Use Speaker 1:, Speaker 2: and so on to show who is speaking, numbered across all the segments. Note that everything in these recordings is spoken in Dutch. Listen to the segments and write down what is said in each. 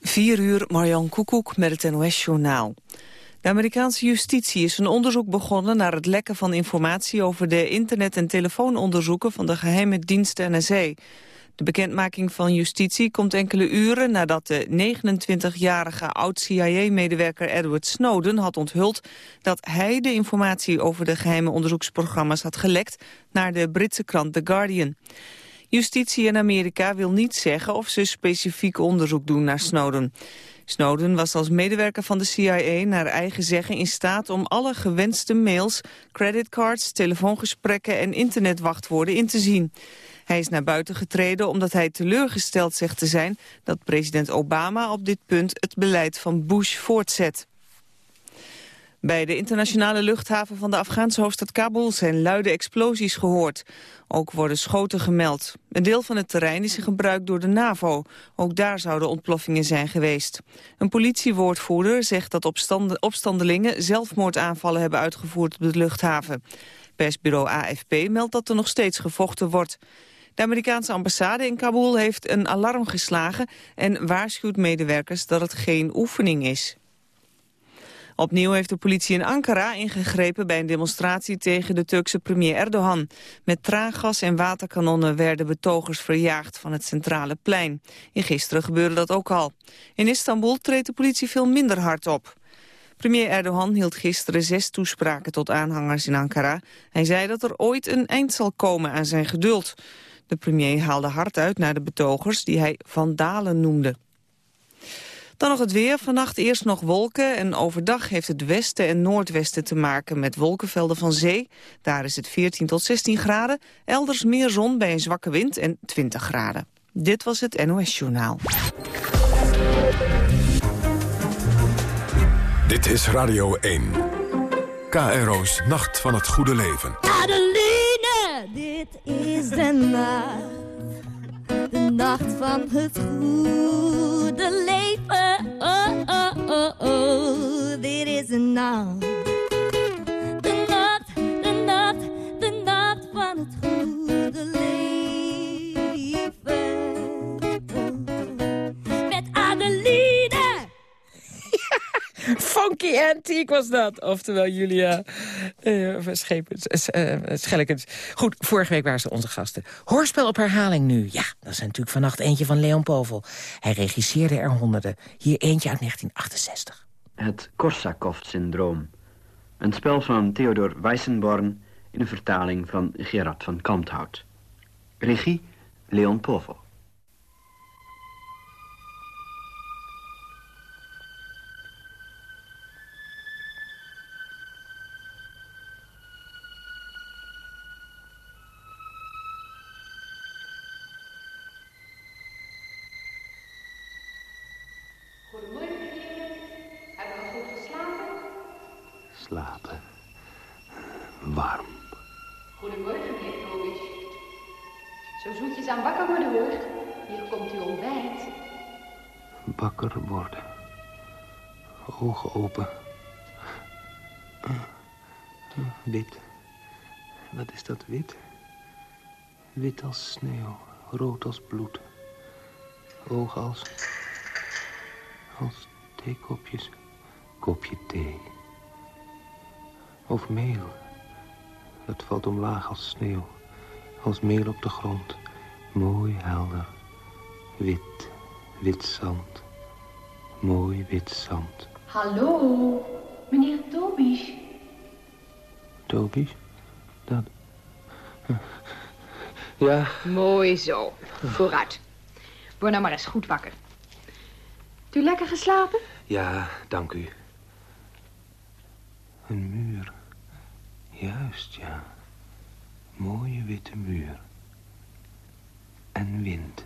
Speaker 1: 4 uur, Marjan Koekoek met het NOS-journaal. De Amerikaanse justitie is een onderzoek begonnen naar het lekken van informatie over de internet- en telefoononderzoeken van de geheime dienst NSA. De bekendmaking van justitie komt enkele uren nadat de 29-jarige oud-CIA-medewerker Edward Snowden had onthuld dat hij de informatie over de geheime onderzoeksprogramma's had gelekt naar de Britse krant The Guardian. Justitie in Amerika wil niet zeggen of ze specifiek onderzoek doen naar Snowden. Snowden was als medewerker van de CIA naar eigen zeggen in staat om alle gewenste mails, creditcards, telefoongesprekken en internetwachtwoorden in te zien. Hij is naar buiten getreden omdat hij teleurgesteld zegt te zijn dat president Obama op dit punt het beleid van Bush voortzet. Bij de internationale luchthaven van de Afghaanse hoofdstad Kabul zijn luide explosies gehoord. Ook worden schoten gemeld. Een deel van het terrein is in gebruik door de NAVO. Ook daar zouden ontploffingen zijn geweest. Een politiewoordvoerder zegt dat opstandelingen zelfmoordaanvallen hebben uitgevoerd op de luchthaven. Persbureau AFP meldt dat er nog steeds gevochten wordt. De Amerikaanse ambassade in Kabul heeft een alarm geslagen en waarschuwt medewerkers dat het geen oefening is. Opnieuw heeft de politie in Ankara ingegrepen bij een demonstratie tegen de Turkse premier Erdogan. Met traangas en waterkanonnen werden betogers verjaagd van het centrale plein. In gisteren gebeurde dat ook al. In Istanbul treedt de politie veel minder hard op. Premier Erdogan hield gisteren zes toespraken tot aanhangers in Ankara. Hij zei dat er ooit een eind zal komen aan zijn geduld. De premier haalde hard uit naar de betogers die hij vandalen noemde. Dan nog het weer. Vannacht eerst nog wolken en overdag heeft het westen en noordwesten te maken met wolkenvelden van zee. Daar is het 14 tot 16 graden. Elders meer zon bij een zwakke wind en 20 graden. Dit was het NOS Journaal.
Speaker 2: Dit is Radio 1. KRO's Nacht van het Goede Leven.
Speaker 3: Adeline, dit is de nacht. Nacht van het goede leven. Oh, oh, oh, oh. Dit is de nacht. De nacht, de nacht, de nacht van het goede leven.
Speaker 4: Funky Antique was dat. Oftewel Julia uh, Schepens, uh, Schellekens. Goed, vorige week waren ze onze gasten. Hoorspel op herhaling nu. Ja, dat is natuurlijk vannacht eentje van Leon Povel. Hij regisseerde er honderden. Hier eentje uit 1968.
Speaker 5: Het Korsakov-syndroom. Een spel van Theodor Weissenborn in een vertaling van Gerard van Kanthout. Regie Leon Povel.
Speaker 6: Als bloed. Ogen als... als theekopjes. Kopje thee. Of meel. Het valt omlaag als sneeuw. Als meel op de grond. Mooi helder. Wit. Wit zand. Mooi wit zand.
Speaker 7: Hallo, meneer Tobisch.
Speaker 6: Tobies? Dat... Ja,
Speaker 7: Mooi zo. Vooruit. Word nou maar eens goed wakker. Hebt u lekker geslapen?
Speaker 6: ja, dank u. Een muur. Juist, ja. Mooie witte muur. En wind.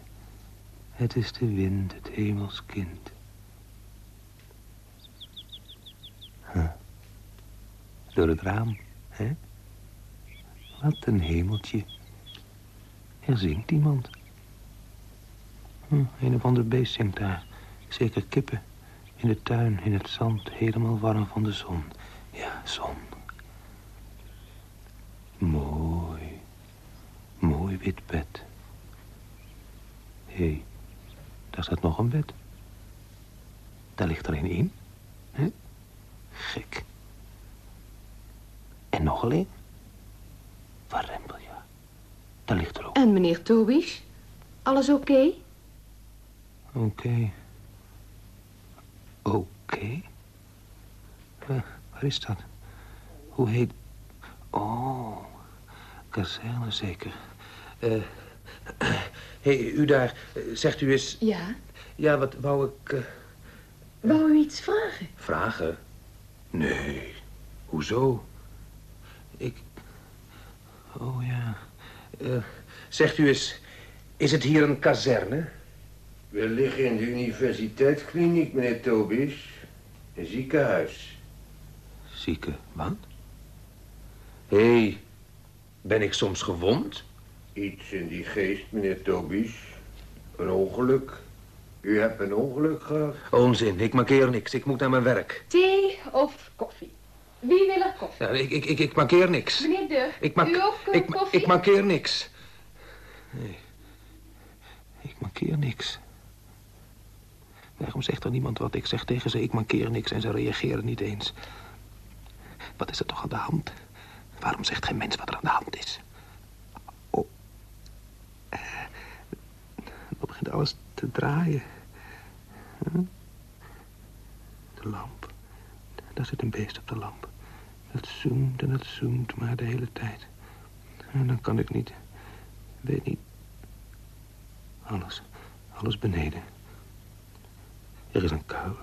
Speaker 6: Het is de wind, het hemelskind. Huh. Door het raam, hè? Wat een hemeltje. Er zingt iemand. Hm, een of ander beest zingt daar. Zeker kippen. In de tuin, in het zand, helemaal warm van de zon. Ja, zon. Mooi. Mooi wit bed. Hé, hey, daar staat nog een bed. Daar ligt er een in. Hè? Gek. En nog alleen. Ja. Daar ligt er ook.
Speaker 7: En meneer Tobisch? Alles oké?
Speaker 6: Oké. Oké. Eh, waar is dat? Hoe heet... Oh, kazerne zeker. Eh, hey, u daar, eh, zegt u eens...
Speaker 7: Ja.
Speaker 6: Ja, wat wou ik... eh,
Speaker 7: Wou u iets vragen?
Speaker 6: vragen? Nee, hoezo? Ik... Oh ja. Eh, zegt u eens, is het hier een kazerne?
Speaker 8: We liggen in de universiteitskliniek, meneer Tobies. Een ziekenhuis.
Speaker 6: Zieke, wat? Hé, hey, ben ik soms gewond?
Speaker 8: Iets in die geest, meneer Tobies. Een ongeluk. U hebt een ongeluk gehad.
Speaker 6: Onzin, ik markeer niks. Ik moet naar mijn werk.
Speaker 7: Thee of koffie? Wie wil er koffie?
Speaker 6: Ja, ik, ik, ik, ik markeer niks.
Speaker 7: Meneer
Speaker 6: Ik,
Speaker 7: u ook eh,
Speaker 6: ik,
Speaker 7: koffie?
Speaker 6: ik markeer niks. Nee, ik markeer niks. Waarom zegt er niemand wat? Ik zeg tegen ze, ik markeer niks en ze reageren niet eens. Wat is er toch aan de hand? Waarom zegt geen mens wat er aan de hand is? Oh. Eh, Dan begint alles te draaien. De lamp. Daar zit een beest op de lamp. Het zoemt en het zoemt maar de hele tijd. En dan kan ik niet... Weet niet... Alles. Alles beneden. Er is een kuil.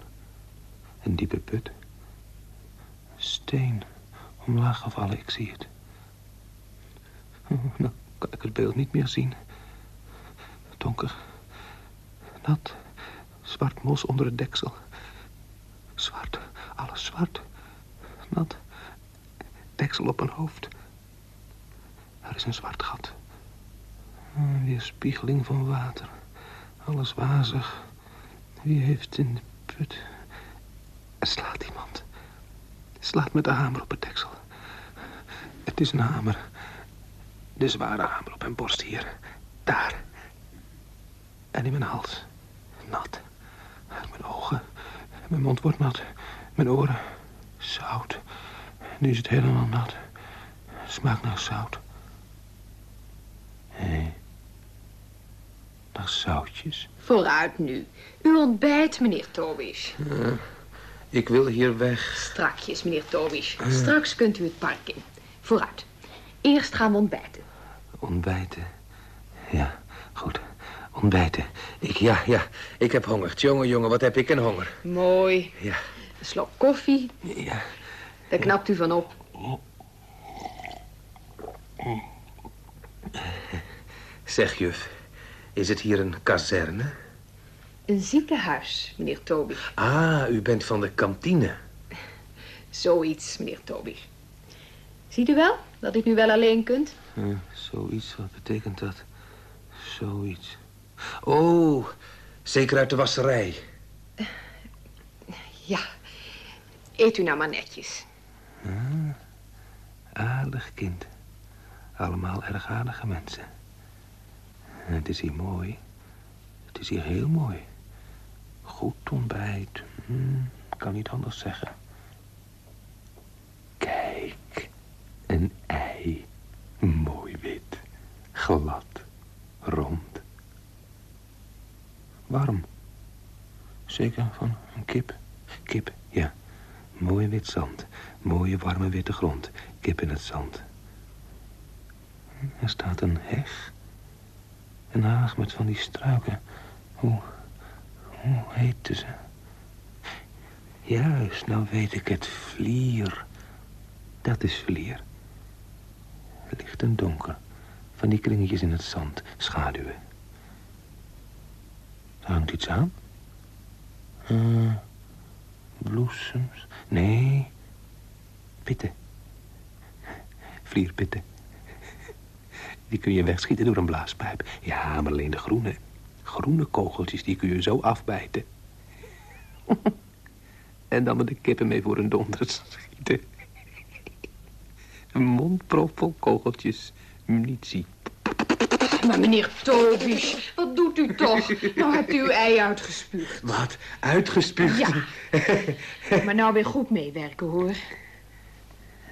Speaker 6: Een diepe put. Steen. Omlaag gevallen, ik zie het. Oh, nou kan ik het beeld niet meer zien. Donker. Nat. Zwart mos onder het deksel. Zwart. Alles zwart. Nat. Deksel op een hoofd. Er is een zwart gat. Een weerspiegeling van water. Alles wazig. Wie heeft in de put... Er slaat iemand. Slaat met de hamer op het deksel. Het is een hamer. De zware hamer op mijn borst hier. Daar. En in mijn hals. Nat. Mijn ogen. Mijn mond wordt nat. Mijn oren. Zout. Nu is het helemaal nat. Smaakt naar zout. Hé. Naar zoutjes.
Speaker 7: Vooruit nu. U ontbijt, meneer Tobisch.
Speaker 6: Ik wil hier weg.
Speaker 7: Strakjes, meneer Tobisch. Straks kunt u het park in. Vooruit. Eerst gaan we ontbijten.
Speaker 6: Ontbijten. Ja, goed. Ontbijten. Ik, ja, ja. Ik heb honger. Jongen, jongen, wat heb ik een honger.
Speaker 7: Mooi.
Speaker 6: Ja,
Speaker 7: Een slok koffie.
Speaker 6: ja.
Speaker 7: Daar knapt u van op.
Speaker 6: Zeg, juf. Is het hier een kazerne?
Speaker 7: Een ziekenhuis, meneer Tobisch.
Speaker 6: Ah, u bent van de kantine.
Speaker 7: Zoiets, meneer Tobisch. Ziet u wel dat u nu wel alleen kunt?
Speaker 6: Zoiets, wat betekent dat? Zoiets. Oh, zeker uit de wasserij.
Speaker 7: Ja. Eet u nou maar netjes.
Speaker 6: Aardig kind. Allemaal erg aardige mensen. Het is hier mooi. Het is hier heel mooi. Goed ontbijt. Hm, kan niet anders zeggen. Kijk, een ei. Mooi wit. Glad. Rond. Warm. Zeker van een kip. Kip, ja. Mooi wit zand. Mooie warme witte grond. Kip in het zand. Er staat een heg. Een haag met van die struiken. Hoe, hoe heette ze? Juist, nou weet ik het. Vlier. Dat is vlier. Licht en donker. Van die kringetjes in het zand. Schaduwen. Daar hangt iets aan. Eh, bloesems. Nee. Pitten. Vlierpitten. Die kun je wegschieten door een blaaspijp. Ja, maar alleen de groene. Groene kogeltjes, die kun je zo afbijten. en dan met de kippen mee voor een donder schieten. Een mondprop vol kogeltjes. Munitie.
Speaker 7: Maar meneer Tobisch, wat doet u toch? Nou hebt u uw ei uitgespuugd.
Speaker 6: Wat? Uitgespuugd?
Speaker 7: Ja. Maar nou weer goed meewerken, hoor.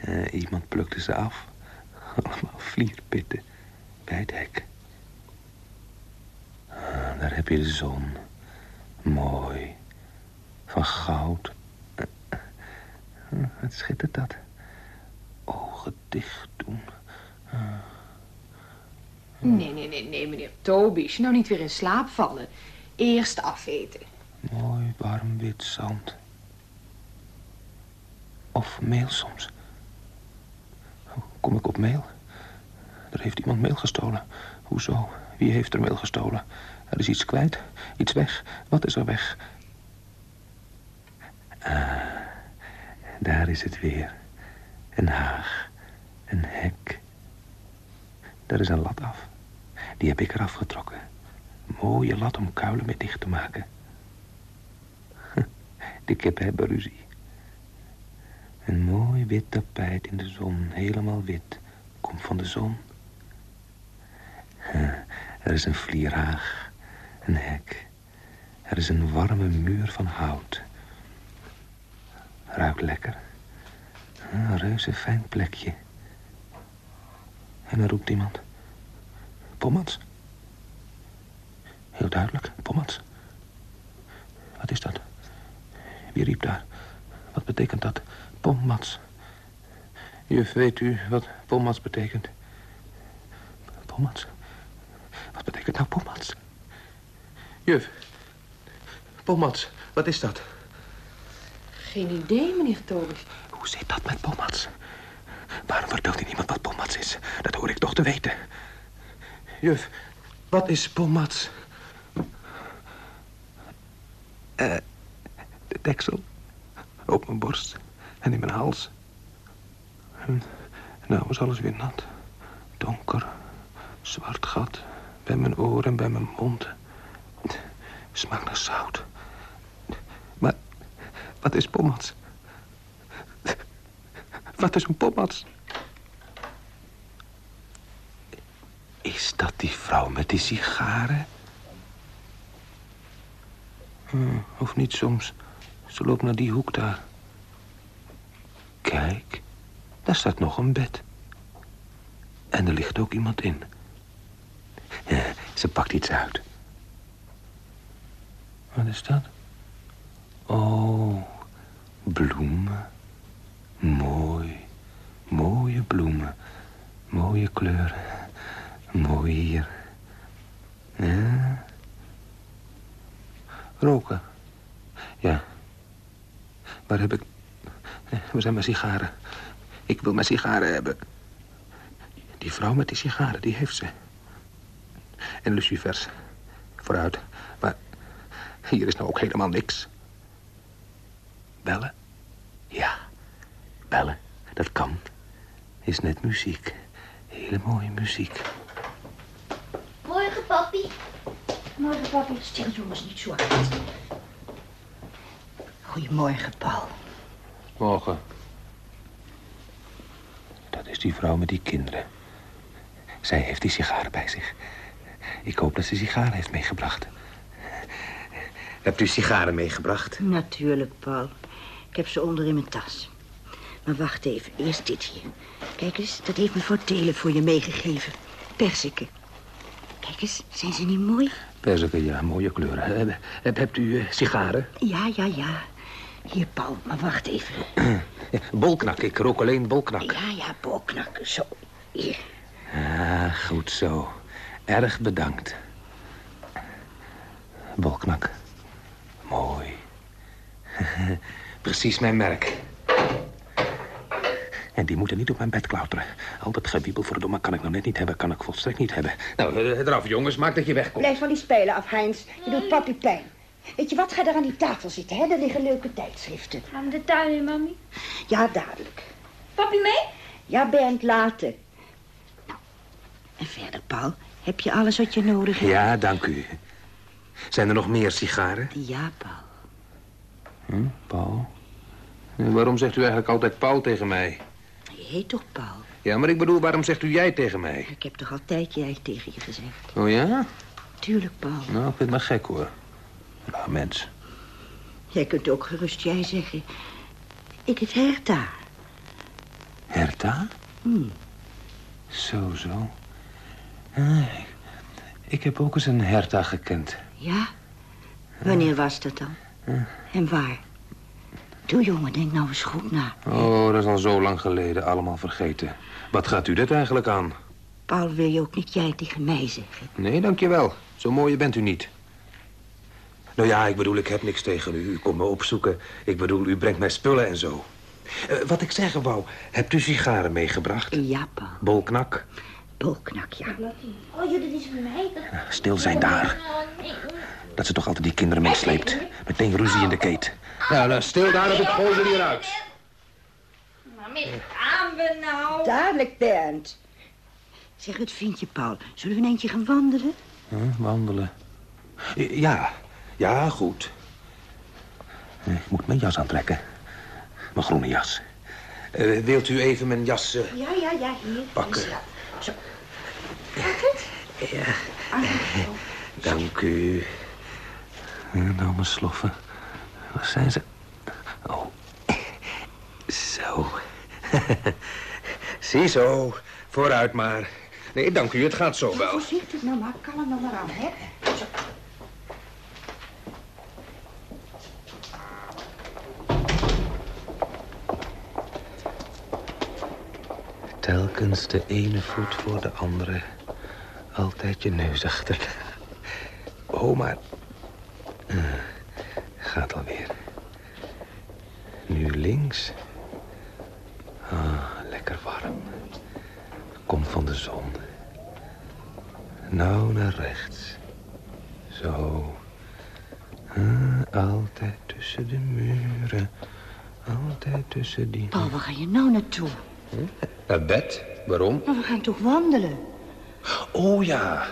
Speaker 6: Eh, iemand plukte ze af. Allemaal vlierpitten bij het hek. Ah, daar heb je de zon. Mooi. Van goud. Eh, Wat schittert dat? Ogen dicht doen.
Speaker 7: Nee, nee, nee, nee, meneer Tobisch. Nou niet weer in slaap vallen. Eerst afeten.
Speaker 6: Mooi warm wit zand. Of meel soms. Kom ik op meel? Er heeft iemand meel gestolen. Hoezo? Wie heeft er meel gestolen? Er is iets kwijt. Iets weg. Wat is er weg? Ah, daar is het weer. Een haag. Een hek. Daar is een lat af. Die heb ik eraf getrokken. Mooie lat om kuilen mee dicht te maken. De kippen hebben ruzie. Een mooi wit tapijt in de zon, helemaal wit. Komt van de zon. Er is een vlierhaag, een hek. Er is een warme muur van hout. Ruikt lekker. Een reuze fijn plekje. En er roept iemand. Pommats. Heel duidelijk, Pommats. Wat is dat? Wie riep daar? Wat betekent dat? Pommats. Juf, weet u wat pommats betekent? Pommats? Wat betekent nou pommats? Juf, pommats, wat is dat?
Speaker 7: Geen idee, meneer Tobisch.
Speaker 6: Hoe zit dat met pommats? Waarom vertelt u niemand wat pommats is? Dat hoor ik toch te weten. Juf, wat is pommats? Eh, de deksel. Op mijn borst en in mijn hals. En nou is alles weer nat. Donker. Zwart gat. Bij mijn oren en bij mijn mond. Smaakt naar zout. Maar wat is pommats? Wat is een pommats? Is dat die vrouw met die sigaren? Hm, of niet soms. Ze loopt naar die hoek daar. Kijk, daar staat nog een bed. En er ligt ook iemand in. Ze pakt iets uit. Wat is dat? Oh, bloemen. Mooi. Mooie bloemen. Mooie kleuren. Mooi hier. Roken. Ja. Waar heb ik... Waar zijn mijn sigaren? Ik wil mijn sigaren hebben. Die vrouw met die sigaren, die heeft ze. En lucifers. Vooruit. Maar hier is nou ook helemaal niks. Bellen? Ja. Bellen. Dat kan. Is net muziek. Hele mooie muziek.
Speaker 3: Morgen, papi. Morgen, papi. Stil, jongens, niet zo hard.
Speaker 9: Goedemorgen, Paul.
Speaker 6: Morgen. Dat is die vrouw met die kinderen. Zij heeft die sigaren bij zich. Ik hoop dat ze sigaren heeft meegebracht. Hebt u sigaren meegebracht?
Speaker 9: Natuurlijk, Paul. Ik heb ze onder in mijn tas. Maar wacht even, eerst dit hier. Kijk eens, dat heeft mevrouw Telen voor je meegegeven. Persiken. Kijk eens, zijn ze niet mooi?
Speaker 6: Perziken, ja, mooie kleuren. Heb, hebt u eh, sigaren?
Speaker 9: Ja, ja, ja. Hier, Paul, maar wacht even.
Speaker 6: Bolknak, ik rook alleen bolknak.
Speaker 9: Ja, ja, bolknak. Zo, hier.
Speaker 6: Ah, goed zo. Erg bedankt. Bolknak. Mooi. Precies mijn merk. En die moeten niet op mijn bed klauteren. Al dat gewiebel voor de domme kan ik nog net niet hebben. Kan ik volstrekt niet hebben. Nou, eh, eraf jongens. Maak dat je wegkomt.
Speaker 9: Blijf van die spelen af, Heinz. Je doet papi pijn. Weet je wat, ga daar aan die tafel zitten, hè? Daar liggen leuke tijdschriften.
Speaker 3: Gaan we de tuin in, mami?
Speaker 9: Ja, dadelijk.
Speaker 3: Papi mee?
Speaker 9: Ja, Bernd, later. Nou, en verder, Paul, heb je alles wat je nodig hebt?
Speaker 6: Ja, dank u. Zijn er nog meer sigaren?
Speaker 9: Ja, Paul.
Speaker 6: Hm, Paul? En waarom zegt u eigenlijk altijd Paul tegen mij?
Speaker 9: Je heet toch Paul?
Speaker 6: Ja, maar ik bedoel, waarom zegt u jij tegen mij?
Speaker 9: Ik heb toch altijd jij tegen je gezegd.
Speaker 6: Oh ja?
Speaker 9: Tuurlijk, Paul.
Speaker 6: Nou, ik vind het maar gek, hoor. Nou, mens.
Speaker 9: Jij kunt ook gerust jij zeggen. Ik het Herta.
Speaker 6: Herta?
Speaker 9: Hmm.
Speaker 6: Zo, zo. Ah, ik, heb ook eens een Herta gekend.
Speaker 9: Ja? Wanneer was dat dan? En waar? Doe, jongen, denk nou eens goed na.
Speaker 6: Oh, dat is al zo lang geleden. Allemaal vergeten. Wat gaat u dit eigenlijk aan?
Speaker 9: Paul, wil je ook niet jij tegen mij zeggen?
Speaker 6: Nee, dankjewel. Zo mooi bent u niet. Nou ja, ik bedoel, ik heb niks tegen u. U komt me opzoeken. Ik bedoel, u brengt mij spullen en zo. Eh, wat ik zeggen wou, hebt u sigaren meegebracht?
Speaker 9: Ja, Paul.
Speaker 6: Bolknak?
Speaker 9: Bolknak, ja.
Speaker 3: Oh, jullie is voor mij.
Speaker 6: Stil zijn daar. Dat ze toch altijd die kinderen meesleept. Meteen ruzie in de keet. Nou, nou, stil daar of ik gooi ze hieruit.
Speaker 3: Mami, gaan we nou?
Speaker 9: Dadelijk, Bernd. Zeg het vriendje, Paul. Zullen we een eentje gaan wandelen?
Speaker 6: Huh, wandelen. Ja, ja, goed. Eh, Ik moet mijn jas aantrekken. Mijn groene jas. Eh, wilt u even mijn jas... eh,
Speaker 9: Ja, ja, ja, hier.
Speaker 6: Pakken.
Speaker 9: Zo.
Speaker 6: Ja, dank u. Eh, Nou, mijn sloffen. Waar zijn ze? Oh, zo. Ziezo, vooruit maar. Nee, dank u, het gaat zo wel.
Speaker 9: Voorzichtig nou maar, kalm nou maar aan, hè. Zo.
Speaker 6: Telkens de ene voet voor de andere. Altijd je neus achter. Oh, maar... Eh, gaat alweer. Nu links. Ah, lekker warm. Komt van de zon. Nou naar rechts. Zo. Ah, altijd tussen de muren. Altijd tussen die...
Speaker 9: Paul, waar ga je nou naartoe?
Speaker 6: Naar bed? Waarom?
Speaker 9: Nou, we gaan toch wandelen?
Speaker 6: Oh ja,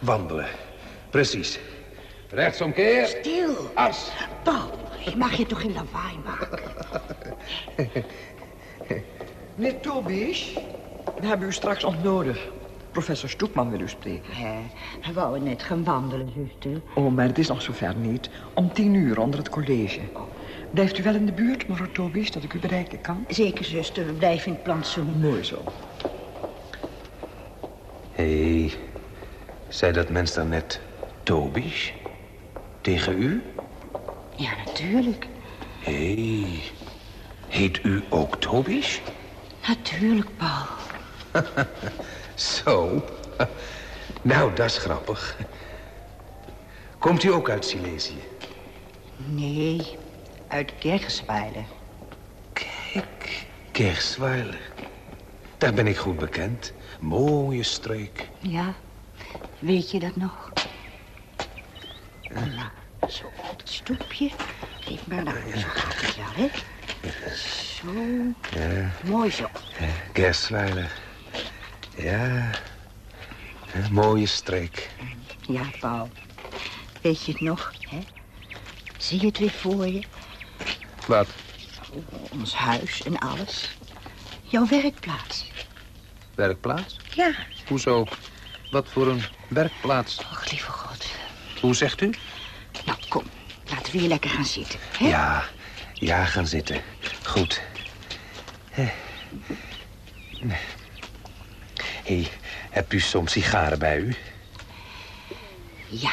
Speaker 6: wandelen. Precies. Rechtsomkeer.
Speaker 9: Stil.
Speaker 6: As.
Speaker 9: Paul, je mag je toch geen lawaai maken?
Speaker 10: Meneer Tobies, we hebben u straks nog nodig. Professor Stoepman wil u spreken.
Speaker 9: Hè, we wouden net gaan wandelen, zuster.
Speaker 10: Oh, maar het is nog zover niet. Om tien uur onder het college. Blijft u wel in de buurt, mevrouw Tobies, dat ik u bereiken kan?
Speaker 9: Zeker, zuster, we blijven in het plantsoen.
Speaker 10: Mooi zo.
Speaker 6: Hé, hey, zei dat mens dan net Tobies? Tegen u?
Speaker 9: Ja, natuurlijk.
Speaker 6: Hé, hey, heet u ook Tobies?
Speaker 9: Natuurlijk, Paul.
Speaker 6: Zo. Nou, dat is grappig. Komt u ook uit Silesië?
Speaker 9: Nee, uit Gergesweiler.
Speaker 6: Kijk, Kersweiler. Daar ben ik goed bekend. Mooie streek.
Speaker 9: Ja, weet je dat nog? Nou, zo op het stoepje. Geef maar nou, zo gaat het wel, hè? Zo,
Speaker 6: Ja,
Speaker 9: mooi zo.
Speaker 6: Kersweiler. Ja, een mooie streek.
Speaker 9: Ja, Paul. Weet je het nog, hè? Zie je het weer voor je?
Speaker 6: Wat?
Speaker 9: Ons huis en alles. Jouw werkplaats.
Speaker 6: Werkplaats?
Speaker 9: Ja.
Speaker 6: Hoezo? Wat voor een werkplaats?
Speaker 9: Och, lieve God.
Speaker 6: Hoe zegt u?
Speaker 9: Nou, kom. Laten we hier lekker gaan zitten. Hè?
Speaker 6: Ja, ja, gaan zitten. Goed. Hé, hey, hebt u soms sigaren bij u?
Speaker 9: Ja.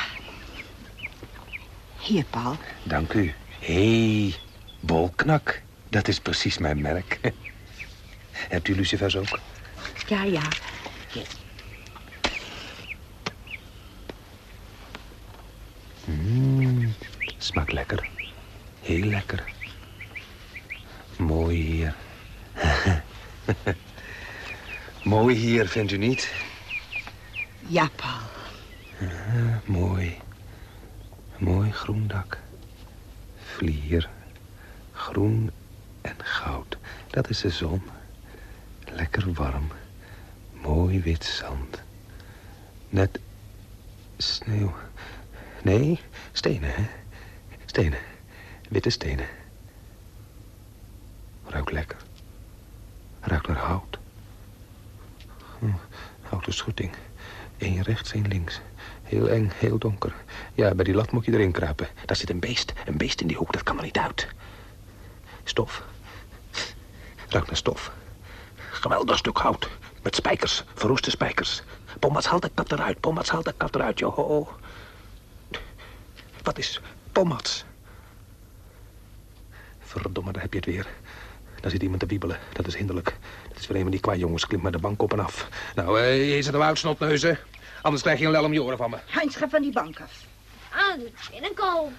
Speaker 9: Hier, Paul.
Speaker 6: Dank u. Hé, hey, bolknak. Dat is precies mijn merk. hebt u lucifers ook?
Speaker 9: Ja, ja.
Speaker 6: Mmm, smaakt lekker. Heel lekker. Mooi hier. Mooi hier, vindt u niet?
Speaker 9: Ja, Paul.
Speaker 6: Ah, mooi. Mooi groen dak. Vlier. Groen en goud. Dat is de zon. Lekker warm. Mooi wit zand. Net sneeuw. Nee, stenen, hè? Stenen. Witte stenen. Ruikt lekker. Ruikt naar hout. Hm, houten schutting. Eén rechts, één links. Heel eng, heel donker. Ja, bij die lat moet je erin kruipen. Daar zit een beest. Een beest in die hoek, dat kan er niet uit. Stof. Ruikt naar stof. Geweldig stuk hout. Met spijkers, verroeste spijkers. Pommas, haal de kat eruit. Pommas, haal de kat eruit, joh. Wat is Pommas? Verdomme, daar heb je het weer. Daar zit iemand te wiebelen. Dat is hinderlijk. Dat is weer een van die kwajongens. Klimt maar de bank op en af. Nou, eh, is het nou uit, snotneuzen? Anders krijg je een lel om je oren van me.
Speaker 9: Heinz, ga van die bank af.
Speaker 3: Aan, in een kool.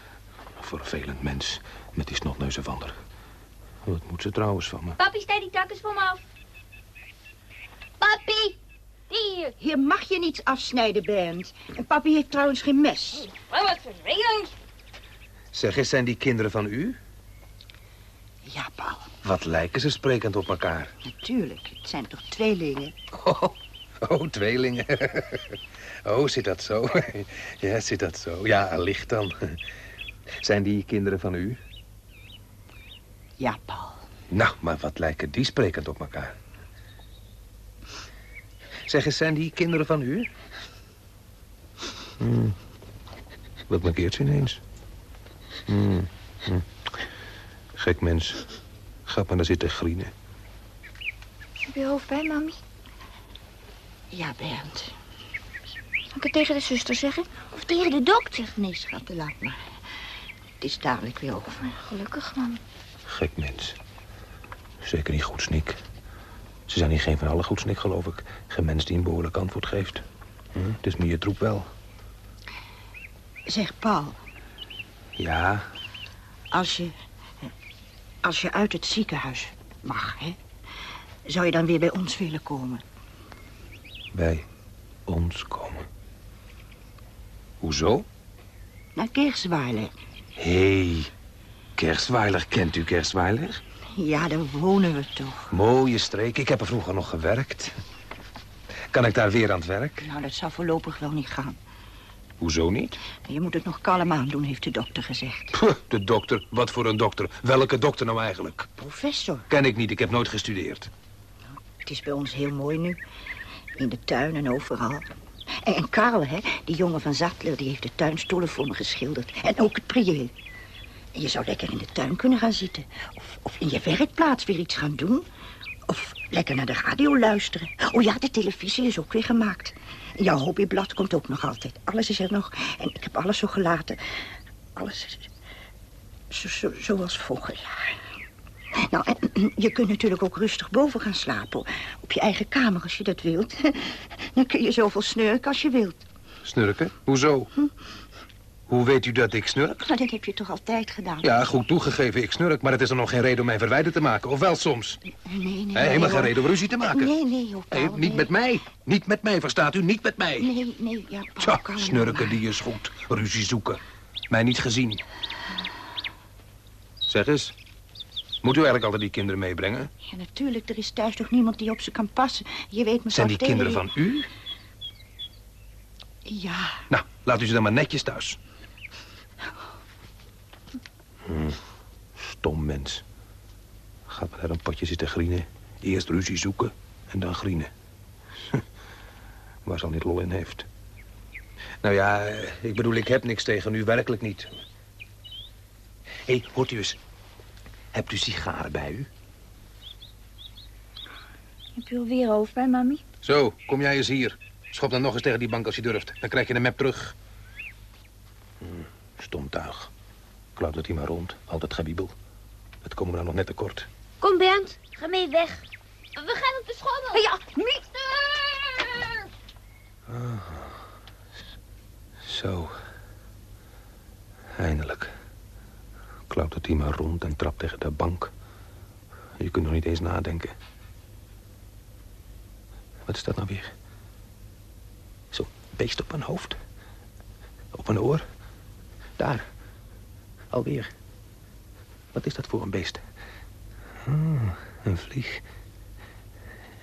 Speaker 6: Vervelend mens. Met die snotneuzen van haar. Wat moet ze trouwens van me?
Speaker 3: Papi, sta die takkers voor me af. Papi, hier.
Speaker 9: Hier mag je niets afsnijden, Bernd. En papi heeft trouwens geen mes.
Speaker 3: Oh, wat vervelend.
Speaker 6: Zeg eens, zijn die kinderen van u?
Speaker 9: Ja, Paul.
Speaker 6: Wat lijken ze sprekend op elkaar?
Speaker 9: Natuurlijk. Het zijn toch tweelingen?
Speaker 6: Oh, oh tweelingen. Oh, zit dat zo? Ja, zit dat zo? Ja, licht dan. Zijn die kinderen van u?
Speaker 9: Ja, Paul.
Speaker 6: Nou, maar wat lijken die sprekend op elkaar? Zeg eens, zijn die kinderen van u? Hmm. Wat markeert ze ineens? Hmm. Hmm. Gek mens. Gaat maar daar zitten grienen.
Speaker 3: Heb je hoofdpijn, mami?
Speaker 9: Ja, Bernd.
Speaker 3: Zal ik het tegen de zuster zeggen? Of tegen de dokter?
Speaker 9: Nee, schat, laat maar. Het is dadelijk weer over.
Speaker 3: Gelukkig, mami.
Speaker 6: Gek mens. Zeker niet goed snik. Ze zijn niet geen van alle goed snik, geloof ik. Geen mens die een behoorlijk antwoord geeft. Hm? Het is meer je troep wel.
Speaker 9: Zeg, Paul,
Speaker 6: Ja,
Speaker 9: als je... Als je uit het ziekenhuis mag, hè... Zou je dan weer bij ons willen komen?
Speaker 6: bij ons komen. Hoezo?
Speaker 9: Naar Kersweiler.
Speaker 6: Hé, hey, Kerstweiler. Kent u Kerstweiler?
Speaker 9: Ja, daar wonen we toch.
Speaker 6: Mooie streek. Ik heb er vroeger nog gewerkt. Kan ik daar weer aan het werk?
Speaker 9: Nou, dat zou voorlopig wel niet gaan.
Speaker 6: Hoezo niet?
Speaker 9: Je moet het nog kalm aandoen, heeft de dokter gezegd.
Speaker 6: Puh, de dokter. Wat voor een dokter? Welke dokter nou eigenlijk?
Speaker 9: Professor,
Speaker 6: Ken ik niet. Ik heb nooit gestudeerd.
Speaker 9: het is bij ons heel mooi nu. In de tuin en overal. En, en Karel, hè, die jongen van Zattler, die heeft de tuinstoelen voor me geschilderd. En ook het prieel. En je zou lekker in de tuin kunnen gaan zitten. Of, of in je werkplaats weer iets gaan doen. Of lekker naar de radio luisteren. Oh ja, de televisie is ook weer gemaakt. En jouw hobbyblad komt ook nog altijd. Alles is er nog. En ik heb alles zo gelaten. Alles is zo, zo, zoals vorig jaar. Nou, en je kunt natuurlijk ook rustig boven gaan slapen. Op je eigen kamer als je dat wilt. Dan kun je zoveel snurken als je wilt.
Speaker 6: Snurken? Hoezo? Hoe weet u dat ik snurk?
Speaker 9: Nou, dat heb je toch altijd gedaan?
Speaker 6: Ja, goed toegegeven, ik snurk. Maar het is er nog geen reden om mij verwijderd te maken. Of wel soms?
Speaker 9: Nee, nee.
Speaker 6: Hé, helemaal
Speaker 9: nee,
Speaker 6: geen reden om ruzie te maken.
Speaker 9: Nee, nee, joh, Paul,
Speaker 6: Nee, niet
Speaker 9: nee.
Speaker 6: met mij. Niet met mij, verstaat u? Niet met mij.
Speaker 9: Nee, nee, ja, Paul,
Speaker 6: Tja, snurken die is goed. Ruzie zoeken. Mij niet gezien. Zeg eens. Moet u eigenlijk altijd die kinderen meebrengen?
Speaker 9: Ja, natuurlijk, er is thuis toch niemand die op ze kan passen. Je weet me
Speaker 6: Zijn die kinderen van u?
Speaker 9: Ja,
Speaker 6: Nou, laat u ze dan maar netjes thuis. Hm, stom mens. Gaat maar naar een potje zitten grienen. Eerst ruzie zoeken en dan grienen. Waar ze al niet lol in heeft. Nou ja, ik bedoel, ik heb niks tegen u, werkelijk niet. Hé, hey, hoort u eens. Hebt u sigaren bij u?
Speaker 3: Heb je alweer hoofdpijn, mami?
Speaker 6: Zo, kom jij eens hier. Schop dan nog eens tegen die bank als je durft. Dan krijg je de map terug. Hm, stom tuig. Klauw dat hij maar rond. Altijd gewiebel. Het komen we nou nog net tekort.
Speaker 3: Kom, Bernd. Ga mee weg. We gaan op de schommel. Ja, niet.
Speaker 6: Zo. Eindelijk. Klauwt het hij maar rond en trapt tegen de bank. Je kunt nog niet eens nadenken. Wat is dat nou weer? Zo'n beest op een hoofd. Op een oor. Daar. Alweer. Wat is dat voor een beest? Ah, een vlieg.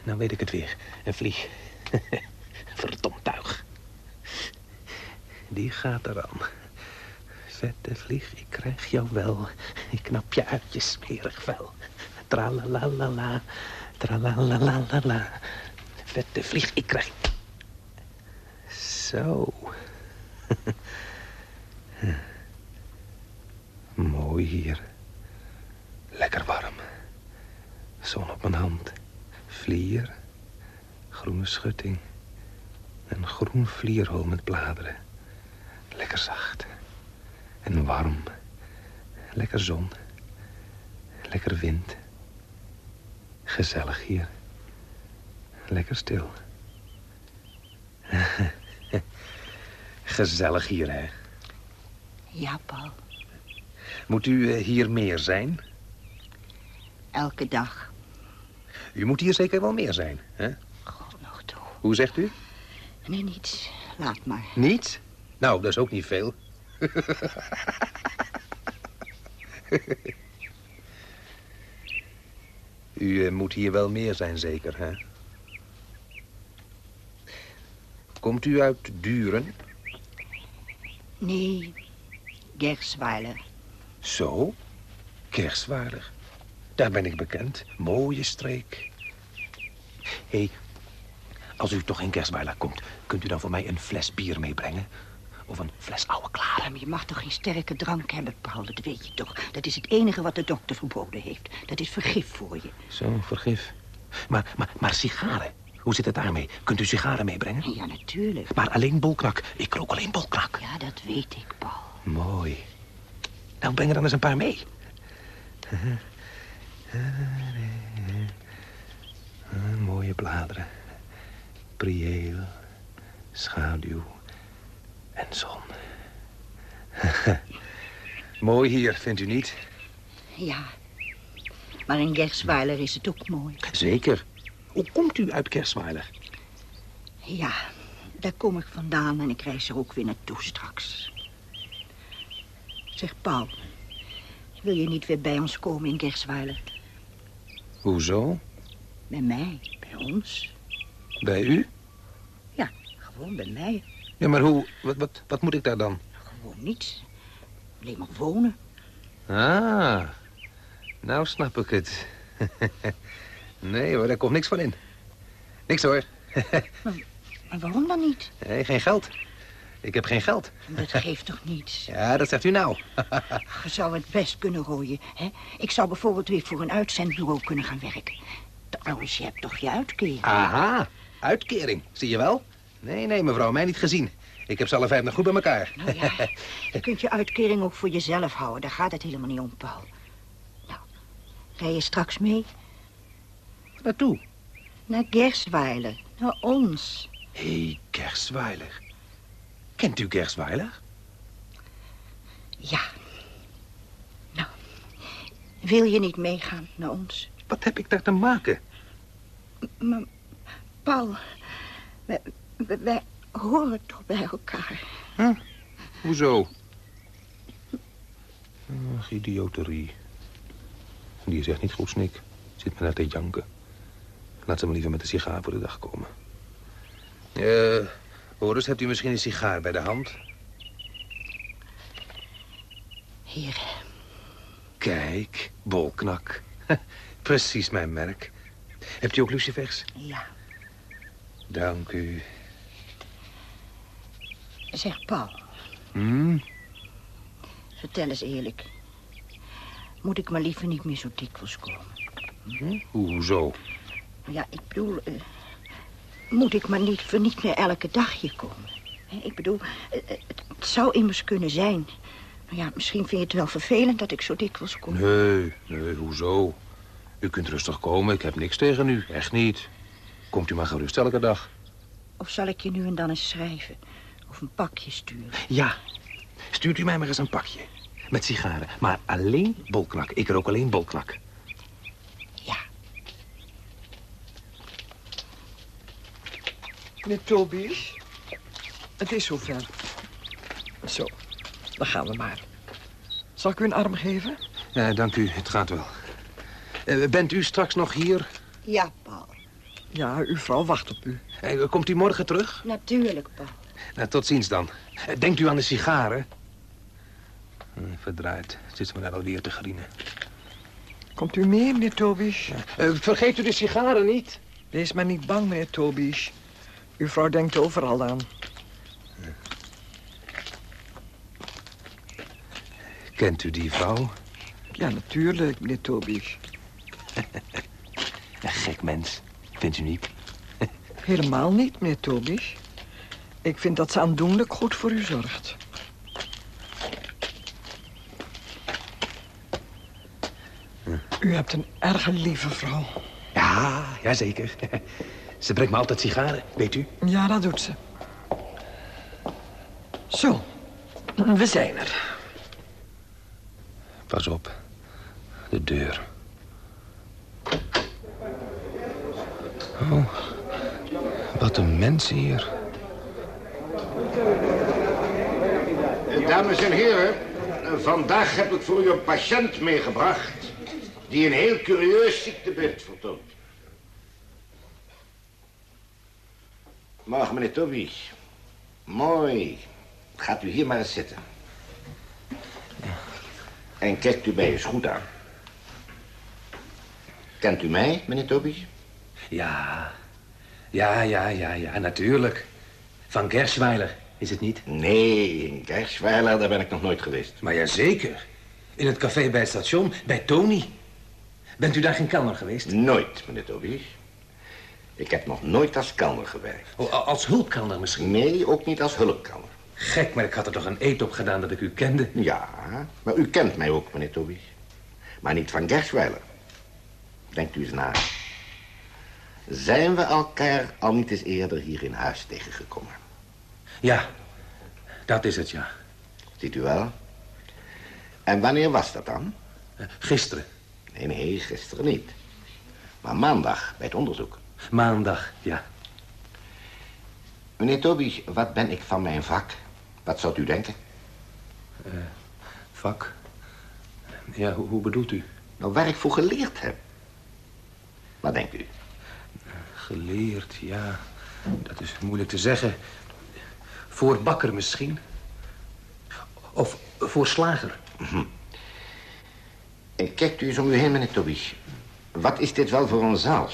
Speaker 6: Nou weet ik het weer. Een vlieg. Verdomd tuig. Die gaat eraan. Vette vlieg, ik krijg jou wel. Ik knap je uit je smerig vel. Tralalalala, tralalalala. vette vlieg. Ik krijg... Zo. Mooi hier. Lekker warm. Zon op mijn hand. Vlier. Groene schutting. Een groen vlierhol met bladeren. Lekker zacht. En warm. Lekker zon. Lekker wind. Gezellig hier. Lekker stil. Gezellig hier, hè?
Speaker 9: Ja, Paul.
Speaker 6: Moet u eh, hier meer zijn?
Speaker 9: Elke dag.
Speaker 6: U moet hier zeker wel meer zijn, hè?
Speaker 9: God nog toe.
Speaker 6: Hoe zegt u?
Speaker 9: Nee, niets. Laat maar.
Speaker 6: Niet? Nou, dat is ook niet veel. U eh, moet hier wel meer zijn, zeker, hè? Komt u uit Duren?
Speaker 9: Nee, Gersweiler.
Speaker 6: Zo? Kerswaardig. Daar ben ik bekend. Mooie streek. Hé, hey, als u toch in Kersweiler komt... kunt u dan voor mij een fles bier meebrengen? Of een fles oude klare?
Speaker 9: Ja, maar je mag toch geen sterke drank hebben, Paul, dat weet je toch. Dat is het enige wat de dokter verboden heeft. Dat is vergif voor je.
Speaker 6: Zo, vergif. Maar, maar, maar sigaren, hoe zit het daarmee? Kunt u sigaren meebrengen?
Speaker 9: Ja, natuurlijk.
Speaker 6: Maar alleen bolknak. Ik rook alleen bolknak.
Speaker 9: Ja, dat weet ik, Paul.
Speaker 6: Mooi. Nou, breng er dan eens een paar mee. Ah, mooie bladeren. Prieel, schaduw en zon. mooi hier, vindt u niet?
Speaker 9: Ja, maar in Gersweiler is het ook mooi.
Speaker 6: Zeker. Hoe komt u uit Kersweiler?
Speaker 9: Ja, daar kom ik vandaan en ik reis er ook weer naartoe straks. Zeg, Paul, wil je niet weer bij ons komen in Gersweiler?
Speaker 6: Hoezo?
Speaker 9: Bij mij, bij ons.
Speaker 6: Bij u?
Speaker 9: Ja, gewoon bij mij.
Speaker 6: Ja, maar hoe... Wat, wat, wat moet ik daar dan?
Speaker 9: Gewoon niets. Alleen maar wonen.
Speaker 6: Ah, nou snap ik het. nee hoor, daar komt niks van in. Niks hoor.
Speaker 9: Maar waarom dan niet?
Speaker 6: Nee, geen geld. Ik heb geen geld.
Speaker 9: Dat geeft toch niets?
Speaker 6: Ja, dat zegt u nou.
Speaker 9: Je zou het best kunnen rooien. Hè? Ik zou bijvoorbeeld weer voor een uitzendbureau kunnen gaan werken. Trouwens, je hebt toch je uitkering?
Speaker 6: Aha, uitkering. Zie je wel? Nee, nee, mevrouw, mij niet gezien. Ik heb ze alle vijf nog goed bij elkaar.
Speaker 9: Nou ja, je kunt je uitkering ook voor jezelf houden. Daar gaat het helemaal niet om, Paul. Nou, rij je straks mee?
Speaker 6: Naartoe?
Speaker 9: Naar Gersweiler, naar ons.
Speaker 6: Hé, hey, Gersweiler. Kent u Gersweiler?
Speaker 9: Ja. Nou, wil je niet meegaan naar ons?
Speaker 6: Wat heb ik daar te maken?
Speaker 9: Maar, Paul, wij, wij, horen toch bij elkaar.
Speaker 6: Huh? Hoezo? Ach, idioterie. Die is echt niet goed, Snik. Zit me naar te janken. Laat ze maar liever met de sigaar voor de dag komen. Eh, Horus, hebt u misschien een sigaar bij de hand?
Speaker 9: Hier.
Speaker 6: Kijk, bolknak. Precies mijn merk. Hebt u ook lucifers?
Speaker 9: Ja.
Speaker 6: Dank u.
Speaker 9: Zeg, Paul,
Speaker 6: Hm?
Speaker 9: vertel eens eerlijk. Moet ik maar liever niet meer zo dikwijls komen?
Speaker 6: Hm? Hoezo?
Speaker 9: Ja, ik bedoel... eh, moet ik maar niet voor niet meer elke dag hier komen? Ik bedoel, eh, eh, het, het zou immers kunnen zijn. Maar ja, misschien vind je het wel vervelend dat ik zo dikwijls kom.
Speaker 6: Nee, nee, hoezo? U kunt rustig komen, ik heb niks tegen u. Echt niet. Komt u maar gerust elke dag.
Speaker 9: Of zal ik je nu en dan eens schrijven? Of een pakje sturen?
Speaker 6: Ja, stuurt u mij maar eens een pakje. Met sigaren, maar alleen bolknak. Ik rook alleen bolknak.
Speaker 10: Meneer Tobias, het is zover. Zo, dan gaan we maar. Zal ik u een arm geven?
Speaker 6: Ja, dank u, het gaat wel. Eh, bent u straks nog hier?
Speaker 9: Ja, Paul.
Speaker 10: Ja, uw vrouw wacht op u.
Speaker 6: Eh, komt u morgen terug?
Speaker 9: Natuurlijk, Paul.
Speaker 6: Nou, tot ziens dan. Eh, denkt u aan de sigaren? Eh, verdraaid, zit ze me daar alweer te grienen.
Speaker 10: Komt u mee, meneer Tobias?
Speaker 6: Eh, vergeet u de sigaren niet.
Speaker 10: Wees maar niet bang, meneer Tobies. Uw vrouw denkt overal aan.
Speaker 6: Kent u die vrouw?
Speaker 10: Ja, natuurlijk, meneer Tobies.
Speaker 6: Een gek mens, vindt u niet?
Speaker 10: Helemaal niet, meneer Tobies. Ik vind dat ze aandoenlijk goed voor u zorgt. U hebt een erg lieve vrouw.
Speaker 6: Ja, jazeker. Ze brengt me altijd sigaren, weet u?
Speaker 10: Ja, dat doet ze. Zo, we zijn er.
Speaker 6: Pas op. De deur. Oh, wat een mensen hier.
Speaker 8: Dames en heren, vandaag heb ik voor u een patiënt meegebracht... die een heel curieus ziektebeeld vertoont. Morgen, meneer Toby. Mooi. Gaat u hier maar eens zitten. En kijkt u mij eens goed aan. Kent u mij, meneer Toby?
Speaker 6: Ja, ja, ja, ja, ja, natuurlijk. Van Gerschweiler, is het niet?
Speaker 8: Nee, in Gerschweiler, daar ben ik nog nooit geweest.
Speaker 6: Maar ja, zeker. In het café bij het station, bij Tony. Bent u daar geen kelner geweest?
Speaker 8: Nooit, meneer Toby. Ik heb nog nooit als kelner gewerkt.
Speaker 6: Oh, als hulpkelner misschien?
Speaker 8: Nee, ook niet als hulpkelner.
Speaker 6: Gek, maar ik had er toch een eet op gedaan dat ik u kende?
Speaker 8: Ja, maar u kent mij ook, meneer Toby. Maar niet van Gerschweiler. Denkt u eens na. Zijn we elkaar al niet eens eerder hier in huis tegengekomen?
Speaker 6: Ja, dat is het, ja.
Speaker 8: Ziet u wel? En wanneer was dat dan?
Speaker 6: Uh, gisteren.
Speaker 8: Nee, nee, gisteren niet. Maar maandag, bij het onderzoek.
Speaker 6: Maandag, ja.
Speaker 8: Meneer Toby, wat ben ik van mijn vak? Wat zou u denken?
Speaker 6: Uh, vak? Ja, hoe, hoe, bedoelt u?
Speaker 8: Nou, waar ik voor geleerd heb. Wat denkt u?
Speaker 6: Geleerd, ja. Dat is moeilijk te zeggen. Voor bakker misschien. Of voor slager.
Speaker 8: Hm. En kijkt u eens om u heen, meneer Toby. Wat is dit wel voor een zaal?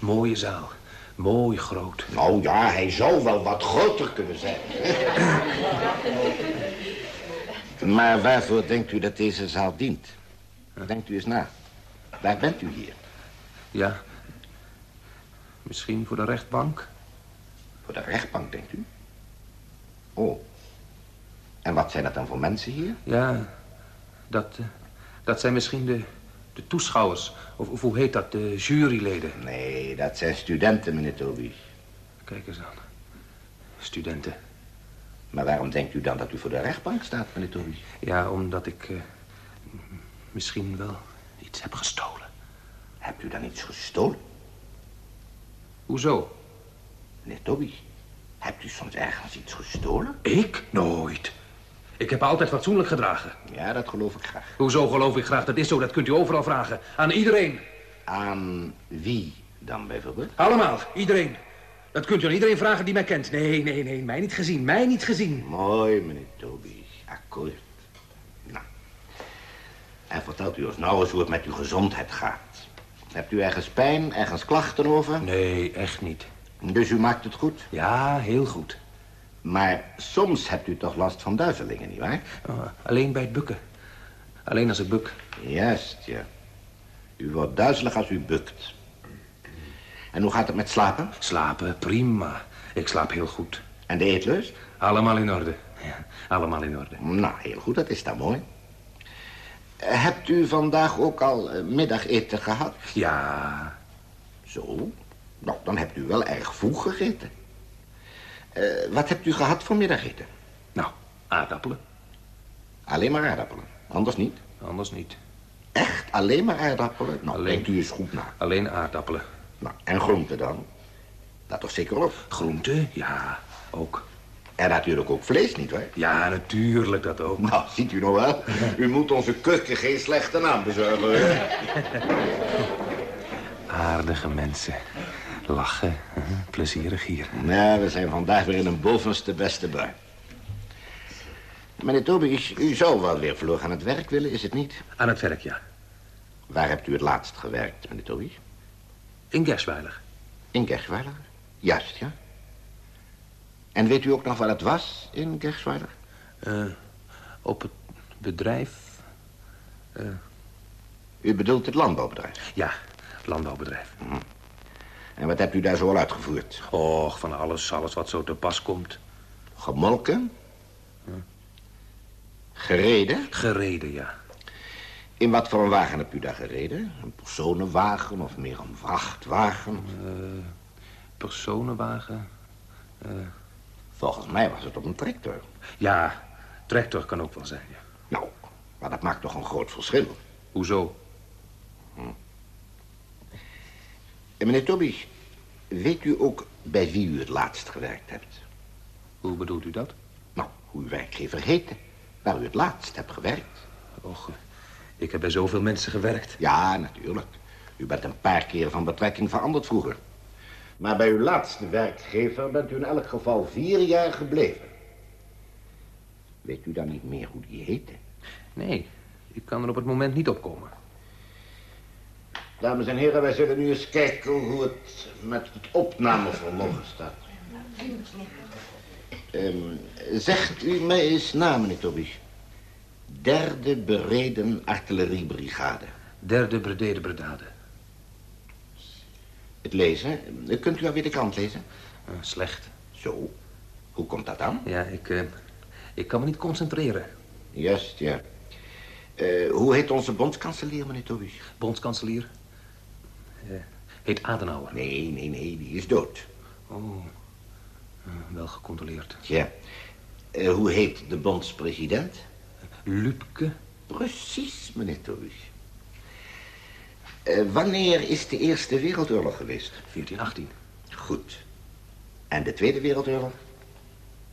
Speaker 6: Mooie zaal. Mooi groot.
Speaker 8: Nou ja, hij zou wel wat groter kunnen zijn. maar waarvoor denkt u dat deze zaal dient? Denkt u eens na. Waar bent u hier?
Speaker 6: Ja, misschien voor de rechtbank.
Speaker 8: Voor de rechtbank, denkt u? Oh. En wat zijn dat dan voor mensen hier?
Speaker 6: Ja, dat, uh, dat zijn misschien de, de toeschouwers. Of, of, hoe heet dat, de juryleden?
Speaker 8: Nee, dat zijn studenten, meneer Toby.
Speaker 6: Kijk eens aan. Studenten.
Speaker 8: Maar waarom denkt u dan dat u voor de rechtbank staat, meneer Toby?
Speaker 6: Ja, omdat ik uh, misschien wel iets heb gestolen.
Speaker 8: Hebt u dan iets gestolen?
Speaker 6: Hoezo?
Speaker 8: Meneer Toby, hebt u soms ergens iets gestolen?
Speaker 6: Ik? Nooit. Ik heb altijd fatsoenlijk gedragen.
Speaker 8: Ja, dat geloof ik graag.
Speaker 6: Hoezo geloof ik graag? Dat is zo, dat kunt u overal vragen. Aan iedereen.
Speaker 8: Aan wie dan bijvoorbeeld?
Speaker 6: Allemaal, iedereen. Dat kunt u aan iedereen vragen die mij kent. Nee, nee, nee, mij niet gezien, mij niet gezien.
Speaker 8: Mooi, meneer Toby. Akkoord. Nou. En vertelt u ons nou eens hoe het met uw gezondheid gaat. Hebt u ergens pijn, ergens klachten over?
Speaker 6: Nee, echt niet.
Speaker 8: Dus u maakt het goed?
Speaker 6: Ja, heel goed.
Speaker 8: Maar soms hebt u toch last van duizelingen, nietwaar?
Speaker 6: Oh, alleen bij het bukken. Alleen als ik buk.
Speaker 8: Juist, ja. U wordt duizelig als u bukt. En hoe gaat het met slapen?
Speaker 6: Slapen, prima. Ik slaap heel goed.
Speaker 8: En de eetlust?
Speaker 6: Allemaal in orde. Ja, allemaal in orde.
Speaker 8: Nou, heel goed, dat is dan mooi. Hebt u vandaag ook al uh, middageten gehad?
Speaker 6: Ja.
Speaker 8: Zo? Nou, dan hebt u wel erg vroeg gegeten. Uh, wat hebt u gehad voor middageten?
Speaker 6: Nou, aardappelen.
Speaker 8: Alleen maar aardappelen? Anders niet?
Speaker 6: Anders niet.
Speaker 8: Echt? Alleen maar aardappelen? Nou,
Speaker 6: alleen,
Speaker 8: denkt u eens goed na.
Speaker 6: Alleen aardappelen.
Speaker 8: Nou, en groenten dan? Dat toch zeker ook?
Speaker 6: Groenten? Ja, ook.
Speaker 8: En natuurlijk ook vlees, niet hoor?
Speaker 6: Ja, natuurlijk dat ook.
Speaker 8: Nou, ziet u nog wel? U moet onze keuken geen slechte naam bezorgen.
Speaker 6: Aardige mensen. Lachen. Plezierig hier.
Speaker 8: Nou, we zijn vandaag weer in een bovenste beste bar. Meneer Toby, u zou wel weer vlug aan het werk willen, is het niet?
Speaker 6: Aan het werk, ja.
Speaker 8: Waar hebt u het laatst gewerkt, meneer Toby?
Speaker 6: In Gersweiler.
Speaker 8: In Gerschweiler? Juist, ja. En weet u ook nog waar het was in Gerschweiler?
Speaker 6: Eh, op het bedrijf... eh,
Speaker 8: U bedoelt het landbouwbedrijf?
Speaker 6: ja, het landbouwbedrijf.
Speaker 8: En wat hebt u daar zo al uitgevoerd?
Speaker 6: Och, van alles, alles wat zo te pas komt.
Speaker 8: Gemolken? Gereden?
Speaker 6: Gereden, ja.
Speaker 8: In wat voor een wagen hebt u daar gereden? Een personenwagen of meer een vrachtwagen?
Speaker 6: Eh, personenwagen. eh,
Speaker 8: Volgens mij was het op een tractor.
Speaker 6: ja, tractor kan ook wel zijn, ja.
Speaker 8: Nou, maar dat maakt toch een groot verschil.
Speaker 6: Hoezo?
Speaker 8: En meneer Toby, weet u ook bij wie u het laatst gewerkt hebt?
Speaker 6: Hoe bedoelt u dat?
Speaker 8: Nou, hoe uw werkgever heette, waar u het laatst hebt gewerkt.
Speaker 6: Och, eh, ik heb bij zoveel mensen gewerkt.
Speaker 8: Ja, natuurlijk. U bent een paar keer van betrekking veranderd vroeger. Maar bij uw laatste werkgever bent u in elk geval vier jaar gebleven. Weet u dan niet meer hoe die heette?
Speaker 6: Nee, ik kan er op het moment niet op komen.
Speaker 8: Dames en heren, wij zullen nu eens kijken hoe het met het opnamevermogen staat. Ehm, zegt u mij eens na, meneer Toby. Derde bereden artilleriebrigade.
Speaker 6: Derde Brede Brigade.
Speaker 8: Het lezen, kunt u alweer de krant lezen?
Speaker 6: Eh, slecht.
Speaker 8: Zo, hoe komt dat dan?
Speaker 6: Ja, ik, eh, ik kan me niet concentreren.
Speaker 8: Juist, ja. Eh, hoe heet onze bondskanselier, meneer Toby?
Speaker 6: Bondskanselier. Eh, heet Adenauer.
Speaker 8: Nee, nee, nee, die is dood.
Speaker 6: Oh, eh, wel gecontroleerd.
Speaker 8: Ja. Eh, hoe heet de bondspresident?
Speaker 6: Lübke.
Speaker 8: Precies, meneer. Eh, wanneer is de Eerste Wereldoorlog geweest?
Speaker 6: 1418.
Speaker 8: Goed. En de Tweede Wereldoorlog?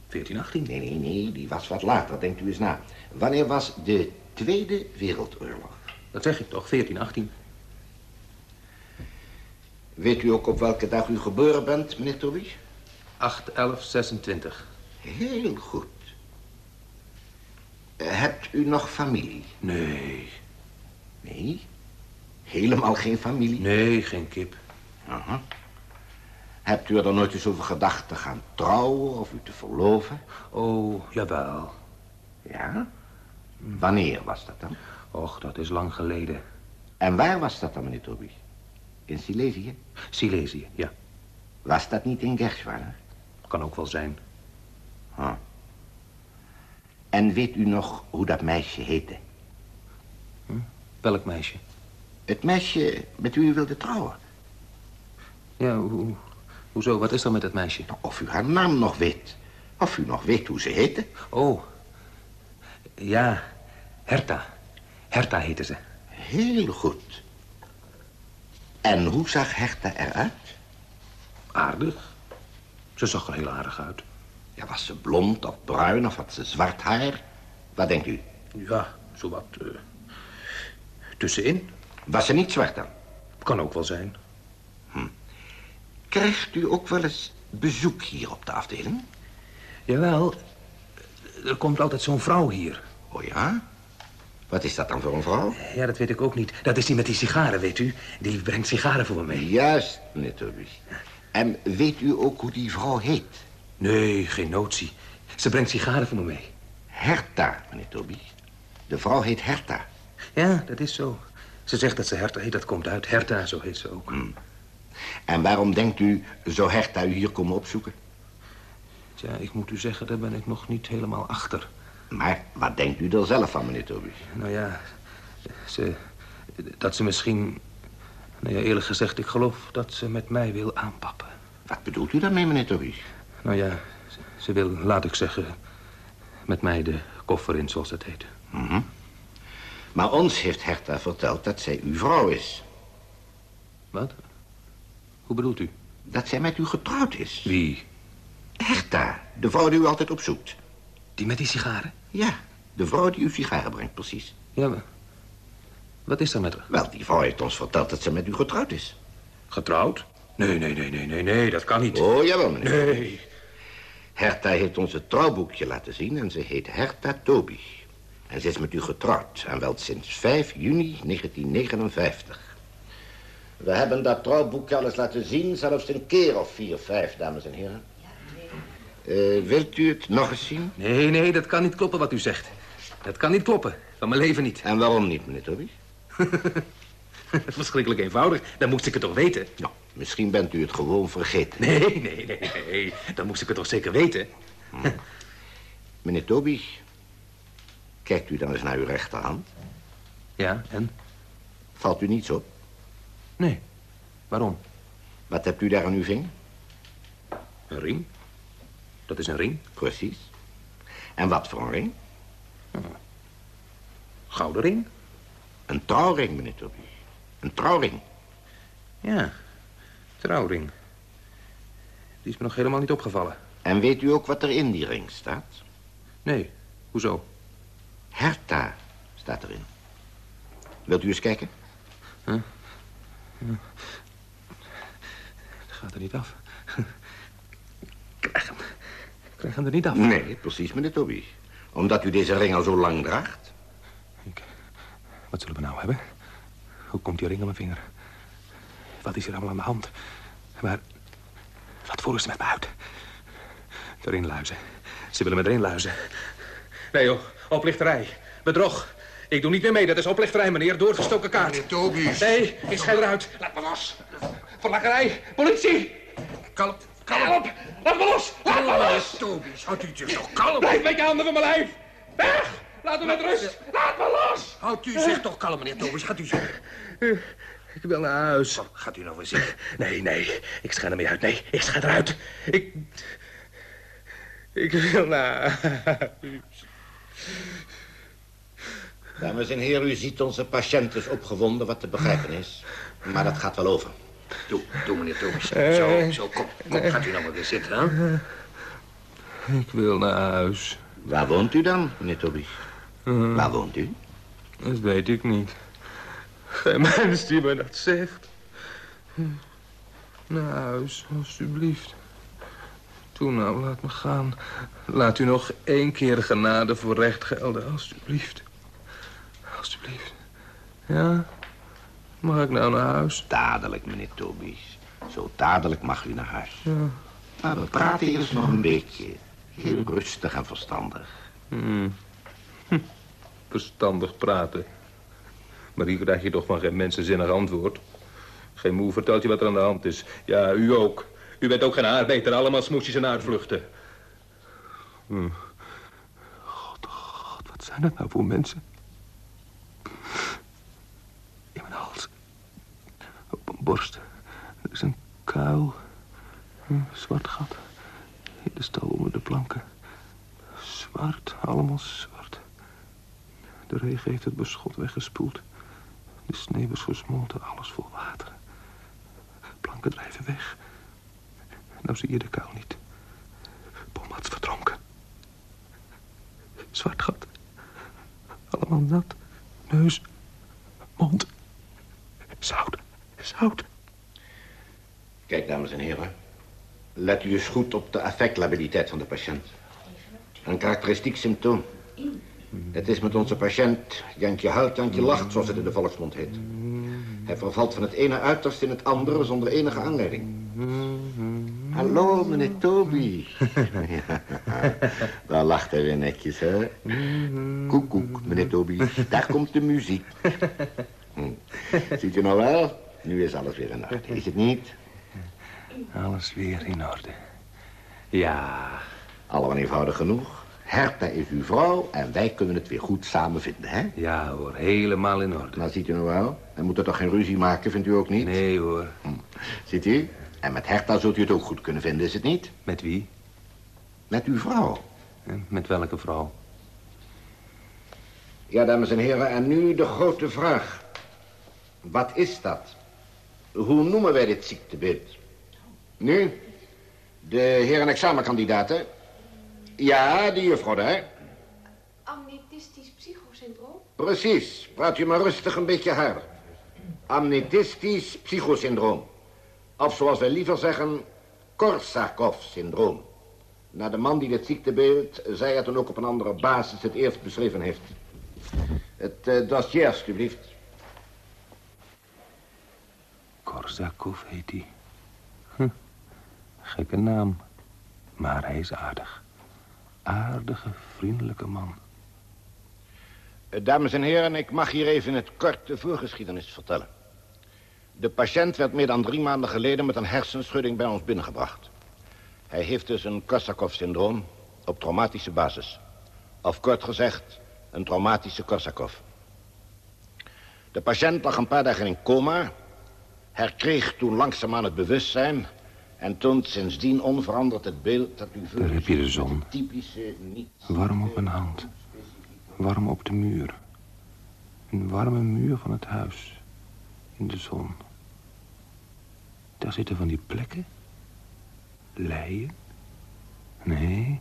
Speaker 6: 1418.
Speaker 8: Nee, nee, nee, die was wat later. Denkt u eens na. Wanneer was de Tweede Wereldoorlog?
Speaker 6: Dat zeg ik toch, 1418.
Speaker 8: Weet u ook op welke dag u geboren bent, meneer Toby?
Speaker 6: 8, 11, 26.
Speaker 8: Heel goed. Hebt u nog familie?
Speaker 6: Nee.
Speaker 8: Nee? Helemaal geen familie?
Speaker 6: Nee, geen kip.
Speaker 8: Aha. Hebt u er dan nooit eens over gedacht te gaan trouwen of u te verloven?
Speaker 6: Oh, jawel.
Speaker 8: Ja? Wanneer was dat dan?
Speaker 6: Och, dat is lang geleden.
Speaker 8: En waar was dat dan, meneer Toby? In Silesië?
Speaker 6: Silesië, ja.
Speaker 8: Was dat niet in Gershweiler?
Speaker 6: Kan ook wel zijn.
Speaker 8: En weet u nog hoe dat meisje heette?
Speaker 6: Welk meisje?
Speaker 8: Het meisje met wie u wilde trouwen.
Speaker 6: Ja, hoe, hoezo? Wat is er met dat meisje?
Speaker 8: Nou, Of u haar naam nog weet. Of u nog weet hoe ze heette.
Speaker 6: Oh. Ja, Herta. Herta heette ze.
Speaker 8: Heel goed. En hoe zag Herta eruit?
Speaker 6: Aardig. Ze zag er heel aardig uit.
Speaker 8: Ja, was ze blond of bruin of had ze zwart haar? Wat denkt u?
Speaker 6: Ja, zowat eh tussenin.
Speaker 8: Was ze niet zwart dan?
Speaker 6: Kan ook wel zijn.
Speaker 8: Krijgt u ook wel eens bezoek hier op de afdeling?
Speaker 6: Jawel, er komt altijd zo'n vrouw hier.
Speaker 8: Oh ja? Wat is dat dan voor een vrouw?
Speaker 6: Ja, dat weet ik ook niet. Dat is die met die sigaren, weet u. Die brengt sigaren voor me mee.
Speaker 8: Juist, meneer Toby. En weet u ook hoe die vrouw heet?
Speaker 6: Nee, geen notie. Ze brengt sigaren voor me mee.
Speaker 8: Herta, meneer Toby. De vrouw heet Herta.
Speaker 6: Ja, dat is zo. Ze zegt dat ze Herta heet, dat komt uit. Herta, zo heet ze ook.
Speaker 8: En waarom denkt u, zou Herta u hier komen opzoeken?
Speaker 6: Tja, ik moet u zeggen, daar ben ik nog niet helemaal achter.
Speaker 8: Maar wat denkt u er zelf van, meneer Toby?
Speaker 6: Nou ja, ze... Dat ze misschien... Nou ja, eerlijk gezegd, ik geloof dat ze met mij wil aanpappen.
Speaker 8: Wat bedoelt u daarmee, meneer Toby?
Speaker 6: Nou ja, ze, ze wil, laat ik zeggen... met mij de koffer in, zoals dat heet.
Speaker 8: Mhm. Maar ons heeft Herta verteld dat zij uw vrouw is.
Speaker 6: Wat? Hoe bedoelt u?
Speaker 8: Dat zij met u getrouwd is.
Speaker 6: Wie?
Speaker 8: Herta, de vrouw die u altijd opzoekt.
Speaker 6: Die met die sigaren?
Speaker 8: Ja, de vrouw die uw sigaren brengt, precies.
Speaker 6: Ja, maar... Wat is er met haar?
Speaker 8: Wel, die vrouw heeft ons verteld dat ze met u getrouwd is.
Speaker 6: Getrouwd? Nee, nee, nee, nee, nee, nee, dat kan niet.
Speaker 8: Oh, jawel, meneer.
Speaker 6: Nee.
Speaker 8: Herta heeft ons het trouwboekje laten zien en ze heet Herta Toby. En ze is met u getrouwd, en wel sinds 5 juni 1959. We hebben dat trouwboek al eens laten zien, zelfs een keer of vier, vijf, dames en heren. Eh, wilt u het nog eens zien?
Speaker 6: Nee, nee, dat kan niet kloppen wat u zegt. Dat kan niet kloppen. Van mijn leven niet.
Speaker 8: En waarom niet, meneer Toby?
Speaker 6: Verschrikkelijk eenvoudig. Dan moest ik het toch weten?
Speaker 8: Nou, misschien bent u het gewoon vergeten.
Speaker 6: Nee, nee, nee, nee. Dan moest ik het toch zeker weten?
Speaker 8: Meneer Toby, kijkt u dan eens naar uw rechterhand.
Speaker 6: Ja, en?
Speaker 8: Valt u niets op?
Speaker 6: Nee. Waarom?
Speaker 8: Wat hebt u daar aan uw vinger?
Speaker 6: Een ring. Dat is een ring.
Speaker 8: Precies. En wat voor een ring?
Speaker 6: Gouden ring.
Speaker 8: Een trouwring, meneer Toby. Een trouwring.
Speaker 6: Ja, trouwring. Die is me nog helemaal niet opgevallen.
Speaker 8: En weet u ook wat er in die ring staat?
Speaker 6: Nee, hoezo?
Speaker 8: Herta staat erin. Wilt u eens kijken?
Speaker 6: Huh? Het gaat er niet af. Ik krijg ik hem er niet af.
Speaker 8: Nee, precies, meneer Toby. Omdat u deze ring al zo lang draagt.
Speaker 6: Wat zullen we nou hebben? Hoe komt die ring aan mijn vinger? Wat is er allemaal aan de hand? Maar wat voeren ze met me uit? Erin luizen. Ze willen me erin luizen. Nee joh, oplichterij. Bedrog. Ik doe niet meer mee, dat is oplichterij, meneer. Doorgestoken kaart.
Speaker 8: Meneer Toby.
Speaker 6: Nee, ik schijn eruit. Laat me los. Verlakkerij. Politie.
Speaker 8: Kalm,
Speaker 6: Help. Laat me los. Laat me los.
Speaker 8: Toby, houdt u zich toch kalm?
Speaker 6: Blijf met je handen van mijn lijf. Weg. Laat me met rust. Laat me los.
Speaker 8: Houdt u zich toch kalm, meneer Toby. Gaat u zitten.
Speaker 6: Ik wil naar huis.
Speaker 8: Gaat u nou weer zitten?
Speaker 6: Nee, nee. Ik schijn er mee uit. Nee, ik schijn eruit. Ik... Ik wil naar huis.
Speaker 8: Dames en heren, u ziet onze patiënt is opgewonden wat te begrijpen is. Maar dat gaat wel over. Doe, doe meneer Toby. Zo, zo, kom, kom, gaat u nou maar weer zitten, hè?
Speaker 6: Ik wil naar huis.
Speaker 8: Waar woont u dan, meneer Toby? Waar woont u?
Speaker 6: Dat weet ik niet. Geen mens die me dat zegt. Naar huis, alstublieft. Toe nou, laat me gaan. Laat u nog één keer genade voor recht gelden, alstublieft. Alstublieft. Ja? Mag ik nou naar huis?
Speaker 8: Dadelijk, meneer Toby. Zo dadelijk mag u naar huis.
Speaker 6: Ja.
Speaker 8: Maar we praten eerst nog een beetje. Heel rustig en verstandig.
Speaker 6: Hmm. Hm. Verstandig praten. Maar hier krijg je toch van geen mensenzinnig antwoord. Geen moe vertelt je wat er aan de hand is. Ja, u ook. U bent ook geen arbeiter, allemaal smoesjes en uitvluchten. Hm. God, God, wat zijn dat nou voor mensen? In mijn hals. Op mijn borst. Er is een kuil. Een zwart gat. In de stal onder de planken. Zwart, allemaal zwart. De regen heeft het beschot weggespoeld. De sneeuw is gesmolten, alles vol water. Planken drijven weg. Nou zie je de kuil niet. Pomats verdronken. Zwart gat. Allemaal nat. Neus. Mond. Zout.
Speaker 8: Kijk, dames en heren. Let u eens goed op de affectlabiliteit van de patiënt. Een karakteristiek symptoom. Het is met onze patiënt Jantje huilt, Jantje lacht, zoals het in de volksmond heet. Hij vervalt van het ene uiterste in het andere zonder enige aanleiding. Hallo, meneer Toby. ja, daar lacht hij weer netjes, hè? Koekoek, meneer Toby. Daar komt de muziek. Hm. Ziet u nou wel? Nu is alles weer in orde, is het niet?
Speaker 6: Alles weer in orde. Ja.
Speaker 8: Allemaal eenvoudig genoeg. Herta is uw vrouw en wij kunnen het weer goed samen vinden, hè?
Speaker 6: Ja hoor, helemaal in orde.
Speaker 8: Nou, ziet u nou wel? We moeten toch geen ruzie maken, vindt u ook niet?
Speaker 6: Nee hoor.
Speaker 8: Hm. Ziet u? En met Herta zult u het ook goed kunnen vinden, is het niet?
Speaker 6: Met wie?
Speaker 8: Met uw vrouw.
Speaker 6: Met welke vrouw?
Speaker 8: Ja, dames en heren, en nu de grote vraag. Wat is dat? Hoe noemen wij dit ziektebeeld? Nu, de heren examenkandidaten. Ja, die juffrouw daar.
Speaker 7: Amnetistisch psychosyndroom?
Speaker 8: Precies. Praat u maar rustig een beetje harder. Amnetistisch psychosyndroom. Of zoals wij liever zeggen, Korsakov-syndroom. Naar de man die dit ziektebeeld, zij het dan ook op een andere basis het eerst beschreven heeft. Het uh, dossier, alstublieft.
Speaker 6: Korsakov heet hij. Hm. Gekke naam. Maar hij is aardig. Aardige, vriendelijke man.
Speaker 8: Eh, Dames en heren, ik mag hier even het kort de voorgeschiedenis vertellen. De patiënt werd meer dan drie maanden geleden met een hersenschudding bij ons binnengebracht. Hij heeft dus een Korsakov-syndroom op traumatische basis. Of kort gezegd, een traumatische Korsakov. De patiënt lag een paar dagen in coma, herkreeg toen langzaamaan het bewustzijn... en toont sindsdien onveranderd het beeld dat u...
Speaker 6: Daar heb je de zon.
Speaker 8: Typische, niet...
Speaker 6: Warm op mijn hand. Warm op de muur. Een warme muur van het huis. In de zon. Daar zitten van die plekken. Leien. Nee.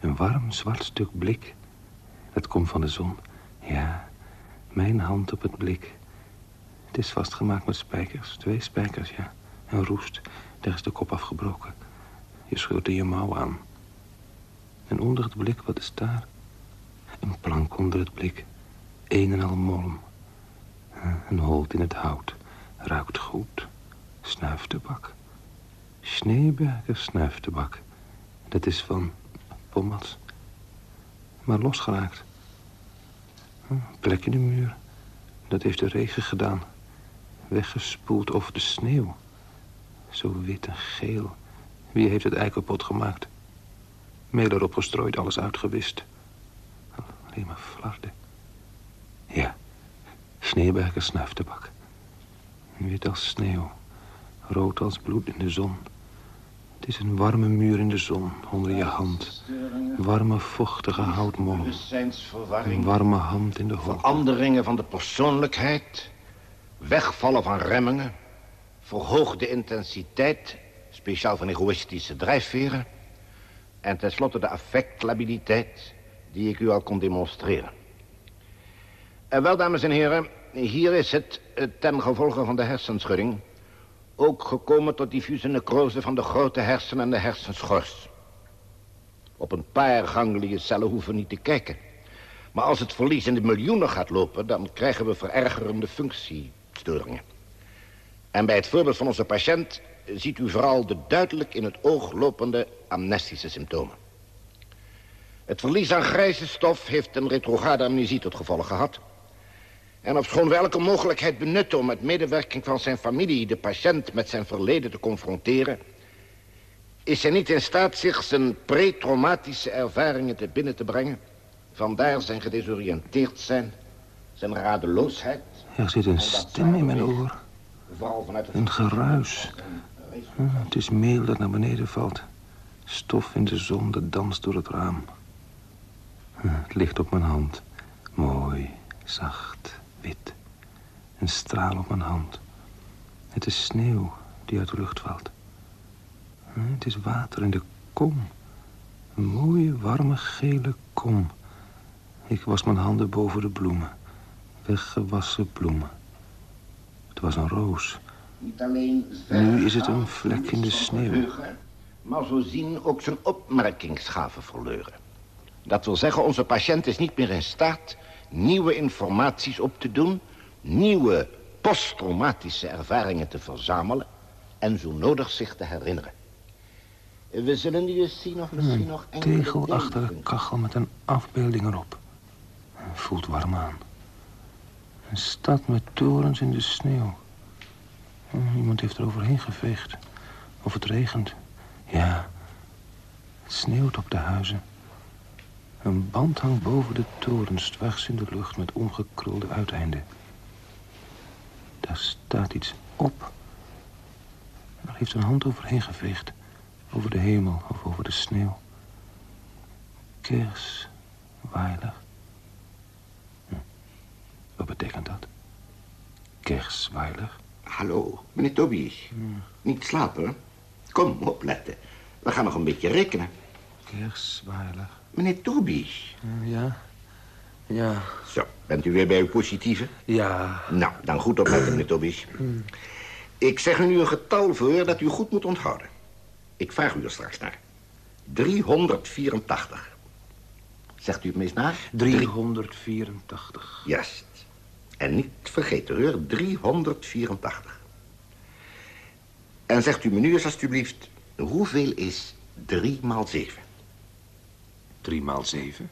Speaker 6: Een warm zwart stuk blik. Dat komt van de zon. Ja, mijn hand op het blik. Het is vastgemaakt met spijkers. Twee spijkers, ja. En roest. Daar is de kop afgebroken. Je scheurt er je mouw aan. En onder het blik, wat is daar? Een plank onder het blik. Een en al molm. Een holt in het hout. Ruikt goed. Snuiftebak. Schneeberger snuiftebak. Dat is van Pomats. Maar losgeraakt. Een plek in de muur. Dat heeft de regen gedaan. Weggespoeld over de sneeuw. Zo wit en geel. Wie heeft het ei kapot gemaakt? Meel erop gestrooid, alles uitgewist. Alleen maar flarden. Ja, Sneeuwberger snuiftebak. Wit als sneeuw. Rood als bloed in de zon. Het is een warme muur in de zon, onder je hand. Warme, vochtige houtmol. Een warme hand in de hoofd.
Speaker 8: Veranderingen van de persoonlijkheid. Wegvallen van remmingen. Verhoogde intensiteit. Speciaal van egoïstische drijfveren. En tenslotte de affectlabiliteit die ik u al kon demonstreren. En wel, dames en heren, hier is het ten gevolge van de hersenschudding... ook gekomen tot diffuse necrose van de grote hersen en de hersenschors. Op een paar gangliecellen hoeven niet te kijken. Maar als het verlies in de miljoenen gaat lopen... dan krijgen we verergerende En bij het voorbeeld van onze patiënt... ziet u vooral de duidelijk in het oog lopende amnestische symptomen. Het verlies aan grijze stof heeft een retrograde amnesie tot gevolg gehad. En ofschoon we elke mogelijkheid benutten om met medewerking van zijn familie... de patiënt met zijn verleden te confronteren... is hij niet in staat zich zijn pre-traumatische ervaringen te binnen te brengen. Vandaar zijn gedesoriënteerd zijn, zijn radeloosheid...
Speaker 6: Er zit een stem in mijn oor. Een geruis. Het is meel dat naar beneden valt. Stof in de zon dat danst door het raam. Het ligt op mijn hand. Mooi, zacht, wit. Een straal op mijn hand. Het is sneeuw die uit de lucht valt. Het is water in de kom. Een mooie, warme, gele kom. Ik was mijn handen boven de bloemen. Weggewassen bloemen. Het was een roos.
Speaker 8: Niet alleen
Speaker 6: Nu is het een vlek in de sneeuw.
Speaker 8: Maar zo zien ook zijn opmerkingsgaven verleuren. Dat wil zeggen, onze patiënt is niet meer in staat nieuwe informaties op te doen... nieuwe posttraumatische ervaringen te verzamelen... en zo nodig zich te herinneren. We zullen nu eens zien of misschien
Speaker 6: Een
Speaker 8: nog enkele
Speaker 6: tegelachtige kachel met een afbeelding erop. Voelt warm aan. Een stad met torens in de sneeuw. Iemand heeft er overheen geveegd. Of het regent. Ja, het sneeuwt op de huizen. Een band hangt boven de torens, dwars in de lucht met omgekrulde uiteinden. Daar staat iets op. Er heeft een hand overheen geveegd. Over de hemel of over de sneeuw. Kers, weilig. Wat betekent dat? Kers, weilig?
Speaker 8: Hallo, meneer Tobias. Niet slapen? Kom, opletten. We gaan nog een beetje rekenen.
Speaker 6: Kers, weilig.
Speaker 8: Meneer Tobias.
Speaker 6: Ja? Ja.
Speaker 8: Zo, bent u weer bij uw positieve?
Speaker 6: Ja.
Speaker 8: Nou, dan goed opletten, meneer Tobias. Ik zeg u nu een getal voor dat u goed moet onthouden. Ik vraag u er straks naar. 384. Zegt u het meest na?
Speaker 6: 384.
Speaker 8: Juist. En niet vergeten hoor, 384. En zegt u me nu eens alstublieft, hoeveel is 3 maal 7?
Speaker 6: 3 maal 7?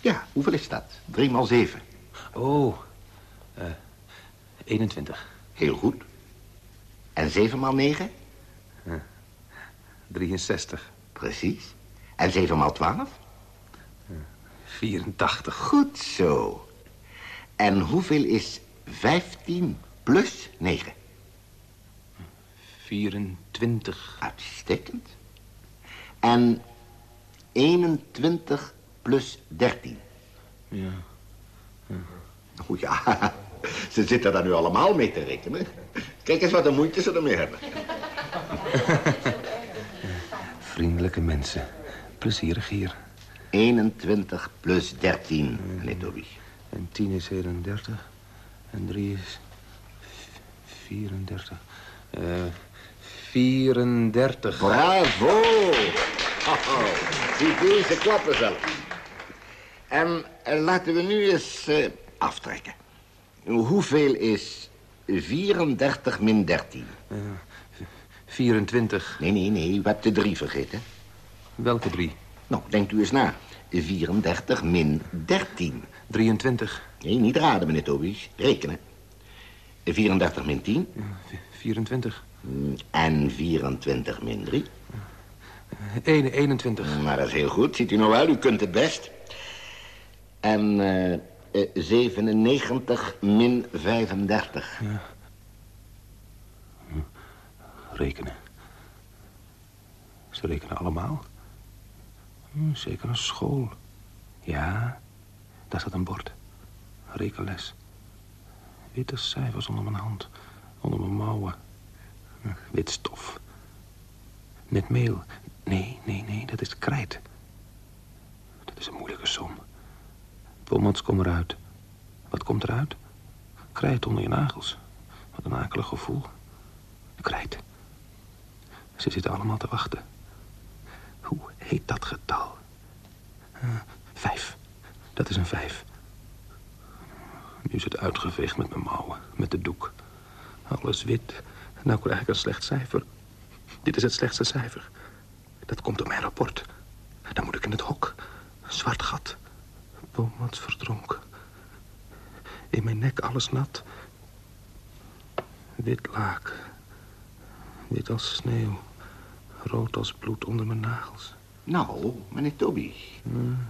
Speaker 8: Ja, hoeveel is dat? 3 maal 7.
Speaker 6: Oh, eh 21.
Speaker 8: Heel goed. En 7 maal 9?
Speaker 6: 63.
Speaker 8: Precies. En 7 maal 12?
Speaker 6: 84.
Speaker 8: Goed zo. En hoeveel is 15 plus 9?
Speaker 6: 24.
Speaker 8: Uitstekend. En 21 plus 13?
Speaker 6: Ja.
Speaker 8: Ja. Ze zitten daar nu allemaal mee te rekenen. Kijk eens wat een moeite ze ermee hebben.
Speaker 6: Vriendelijke mensen. Plezierig hier.
Speaker 8: 21 plus 13, meneer Toby.
Speaker 6: En 10 is 31. En 3 is... 34. Eh 34.
Speaker 8: Bravo! Oh, zie deze klappen zelf. En eh, laten we nu eens eh, aftrekken. Hoeveel is 34 min 13?
Speaker 6: 24.
Speaker 8: Nee, nee, nee, u hebt de 3 vergeten.
Speaker 6: Welke drie?
Speaker 8: Nou, denkt u eens na. 34 min 13.
Speaker 6: 23.
Speaker 8: Nee, niet raden, meneer Tobies. Rekenen. 34 min 10.
Speaker 6: 24.
Speaker 8: En 24 min 3.
Speaker 6: 1, 21.
Speaker 8: Maar dat is heel goed. Ziet u nou wel, u kunt het best. En eh, eh, 97 min 35.
Speaker 6: Rekenen. Ze rekenen allemaal. Hm, zeker een school. Ja, daar staat een bord. Rekenles. Witte cijfers onder mijn hand. Onder mijn mouwen. Hm, Wit stof. Net meel. Nee, nee, nee, dat is krijt. Dat is een moeilijke som. Pommels, kom eruit. Wat komt eruit? Krijt onder je nagels. Wat een akelig gevoel. Krijt. Ze zitten allemaal te wachten. Hoe heet dat getal? Eh, vijf. Dat is een vijf. Nu is het uitgeveegd met mijn mouwen, met de doek. Alles wit. Nou krijg ik een slecht cijfer. Dit is het slechtste cijfer. Dat komt door mijn rapport. Dan moet ik in het hok. Zwart gat. Boomans verdronken. In mijn nek alles nat. Wit laken. Wit als sneeuw. Rood als bloed onder mijn nagels.
Speaker 8: Nou, meneer Toby.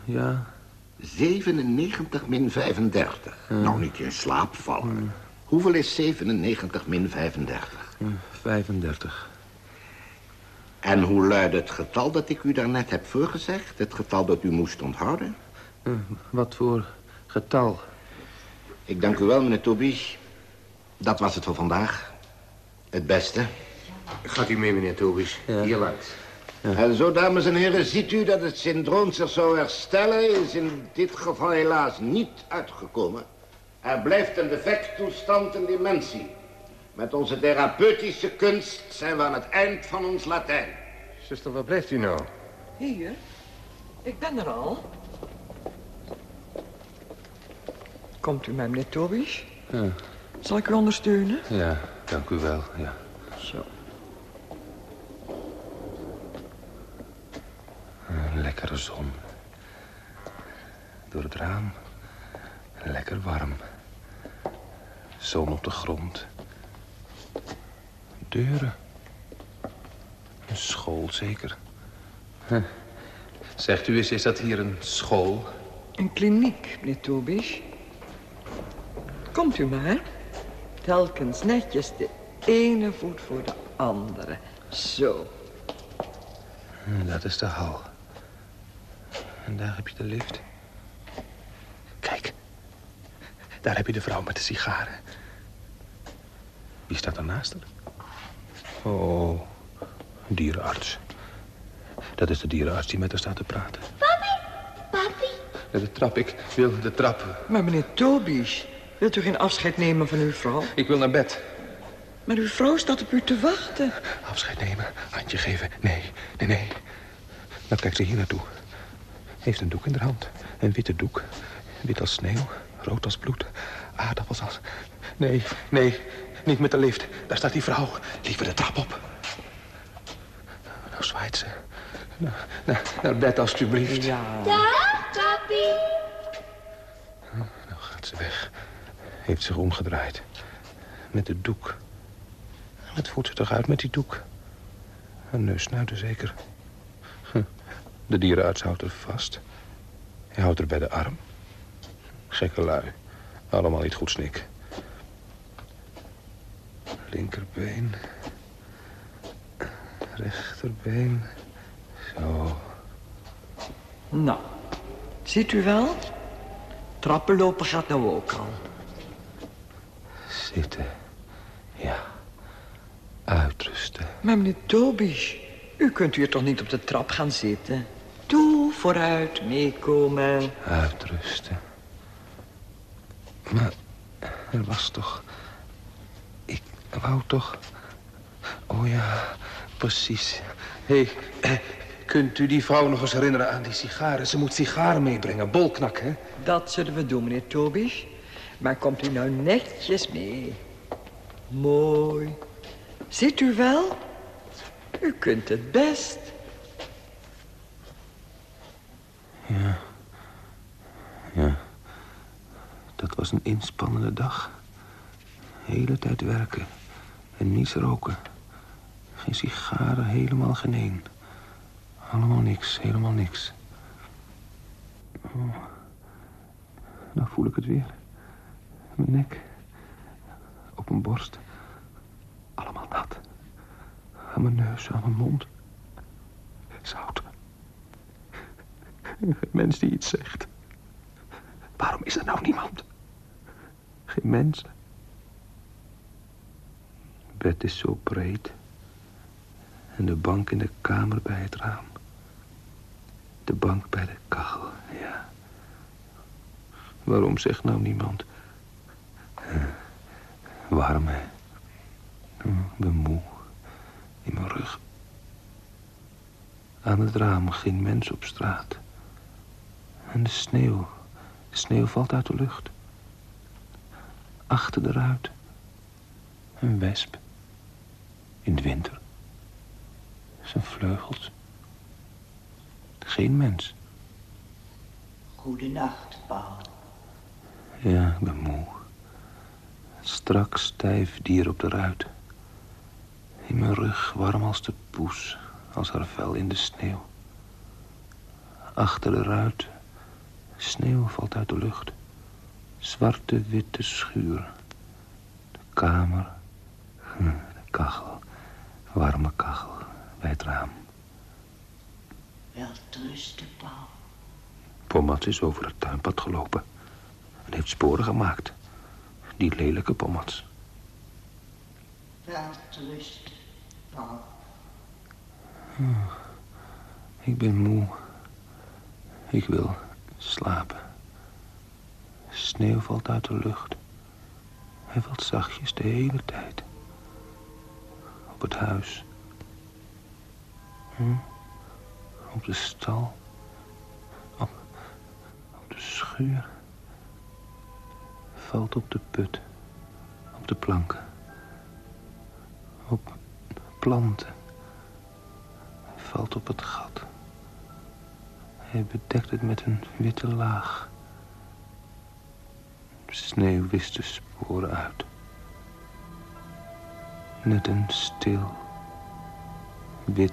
Speaker 6: ja.
Speaker 8: 97 min 35. Nou, niet in slaap vallen. Hoeveel is 97 min 35?
Speaker 6: 35.
Speaker 8: En hoe luidt het getal dat ik u daarnet heb voorgezegd? Het getal dat u moest onthouden?
Speaker 6: Eh, wat voor getal?
Speaker 8: Ik dank u wel, meneer Toby. Dat was het voor vandaag. Het beste.
Speaker 11: Gaat u mee, meneer Tobis? Hier langs.
Speaker 8: En zo, dames en heren, ziet u dat het syndroom zich zou herstellen... is in dit geval helaas niet uitgekomen. Er blijft een defecttoestand in dementie. Met onze therapeutische kunst zijn we aan het eind van ons Latijn.
Speaker 11: Zuster, waar blijft u nou?
Speaker 10: Hier, ik ben er al. Komt u met meneer Tobies?
Speaker 6: Ja.
Speaker 10: Zal ik u ondersteunen?
Speaker 6: Ja, dank u wel, ja. Een lekkere zon. Door het raam. Lekker warm. Zon op de grond. Deuren. Een school zeker. Huh. Zegt u eens, is dat hier een school?
Speaker 10: Een kliniek, meneer Tobies. Komt u maar. Telkens netjes de ene voet voor de andere. Zo.
Speaker 6: Hm, Dat is de hal. En daar heb je de lift. Kijk. Daar heb je de vrouw met de sigaren. Wie staat er naast haar? Oh, een dierenarts. Dat is de dierenarts die met haar staat te praten.
Speaker 3: Papi?
Speaker 6: Ja, de trap, ik wil de trap.
Speaker 10: Maar meneer Tobies, wilt u geen afscheid nemen van uw vrouw?
Speaker 6: Ik wil naar bed.
Speaker 10: Maar uw vrouw staat op u te wachten.
Speaker 6: Afscheid nemen, handje geven. Nee, nee, nee. Dan kijkt ze hier naartoe. Heeft een doek in de hand. Een witte doek. Wit als sneeuw, rood als bloed. Aardappels als... Nee, nee, niet met de lift. Daar staat die vrouw. Liever de trap op. zwaait ze. Nou, nou, naar bed, alstublieft.
Speaker 10: Ja.
Speaker 3: Dag, papi.
Speaker 6: Nou gaat ze weg. Heeft zich omgedraaid. Met de doek. Wat voert ze toch uit met die doek? Een neusnuiter zeker. De dierenarts houdt er vast. Hij houdt er bij de arm. Gekke lui. Allemaal niet goed snik. Linkerbeen. Rechterbeen. Zo.
Speaker 10: Nou, ziet u wel? Trappen lopen gaat nou ook al.
Speaker 6: Zitten. Ja. Uitrusten.
Speaker 10: Maar meneer Tobisch, u kunt hier toch niet op de trap gaan zitten? Vooruit, meekomen.
Speaker 6: Uitrusten. Maar er was toch... Ik wou toch... Oh ja, precies. Hé, hey, kunt u die vrouw nog eens herinneren aan die sigaren? Ze moet sigaren meebrengen, bolknak, hè?
Speaker 10: Dat zullen we doen, meneer Tobisch. Maar komt u nou netjes mee. Mooi. Ziet u wel? U kunt het best.
Speaker 6: Ja. Ja. Dat was een inspannende dag. Hele tijd werken. En niets roken. Geen sigaren, helemaal geen één. Allemaal niks, helemaal niks. Oh. Nou voel ik het weer. Mijn nek. Op mijn borst. Allemaal nat. Aan mijn neus, aan mijn mond. Zout. Geen mens die iets zegt. Waarom is er nou niemand? Geen mensen. Bed is zo breed. En de bank in de kamer bij het raam. De bank bij de kachel, ja. Waarom zegt nou niemand? Eh, Warm, hè? Ik ben moe. In mijn rug. Aan het raam geen mens op straat. En de sneeuw. De sneeuw valt uit de lucht. Achter de ruit. Een wesp. In de winter. Zijn vleugels. Geen mens.
Speaker 9: Goedenacht, Paul.
Speaker 6: Ja, ik ben moe. Strak, stijf dier op de ruit. In mijn rug warm als de poes, als haar vel in de sneeuw. Achter de ruit, sneeuw valt uit de lucht. Zwarte, witte schuur. De kamer, hm, de kachel, warme kachel bij het raam.
Speaker 9: Wel rusten, Paul.
Speaker 6: Pomats is over het tuinpad gelopen en heeft sporen gemaakt. Die lelijke Pomats.
Speaker 9: Wel Paul.
Speaker 6: Oh, ik ben moe. Ik wil slapen. Sneeuw valt uit de lucht. Hij valt zachtjes de hele tijd. Op het huis. Hm? Op de stal. Op, op de schuur. Valt op de put. Op de planken. Op planten. Valt op het gat. Hij bedekt het met een witte laag. Sneeuw wist de sporen uit. Net een stil, wit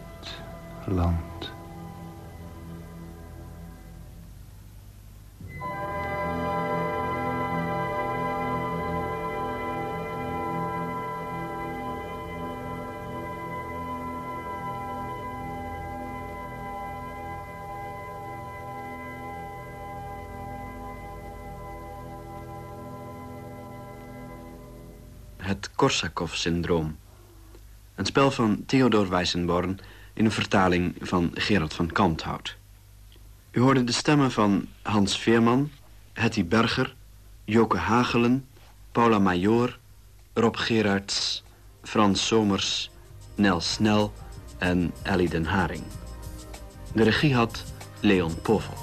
Speaker 6: land.
Speaker 5: Het Korsakov-syndroom. Een spel van Theodor Weissenborn in een vertaling van Gerard van Kanthout. U hoorde de stemmen van Hans Veerman, Hetty Berger, Joke Hagelen, Paula Major, Rob Gerards, Frans Somers, Nel Snel en Ellie den Haring. De regie had Leon Povel.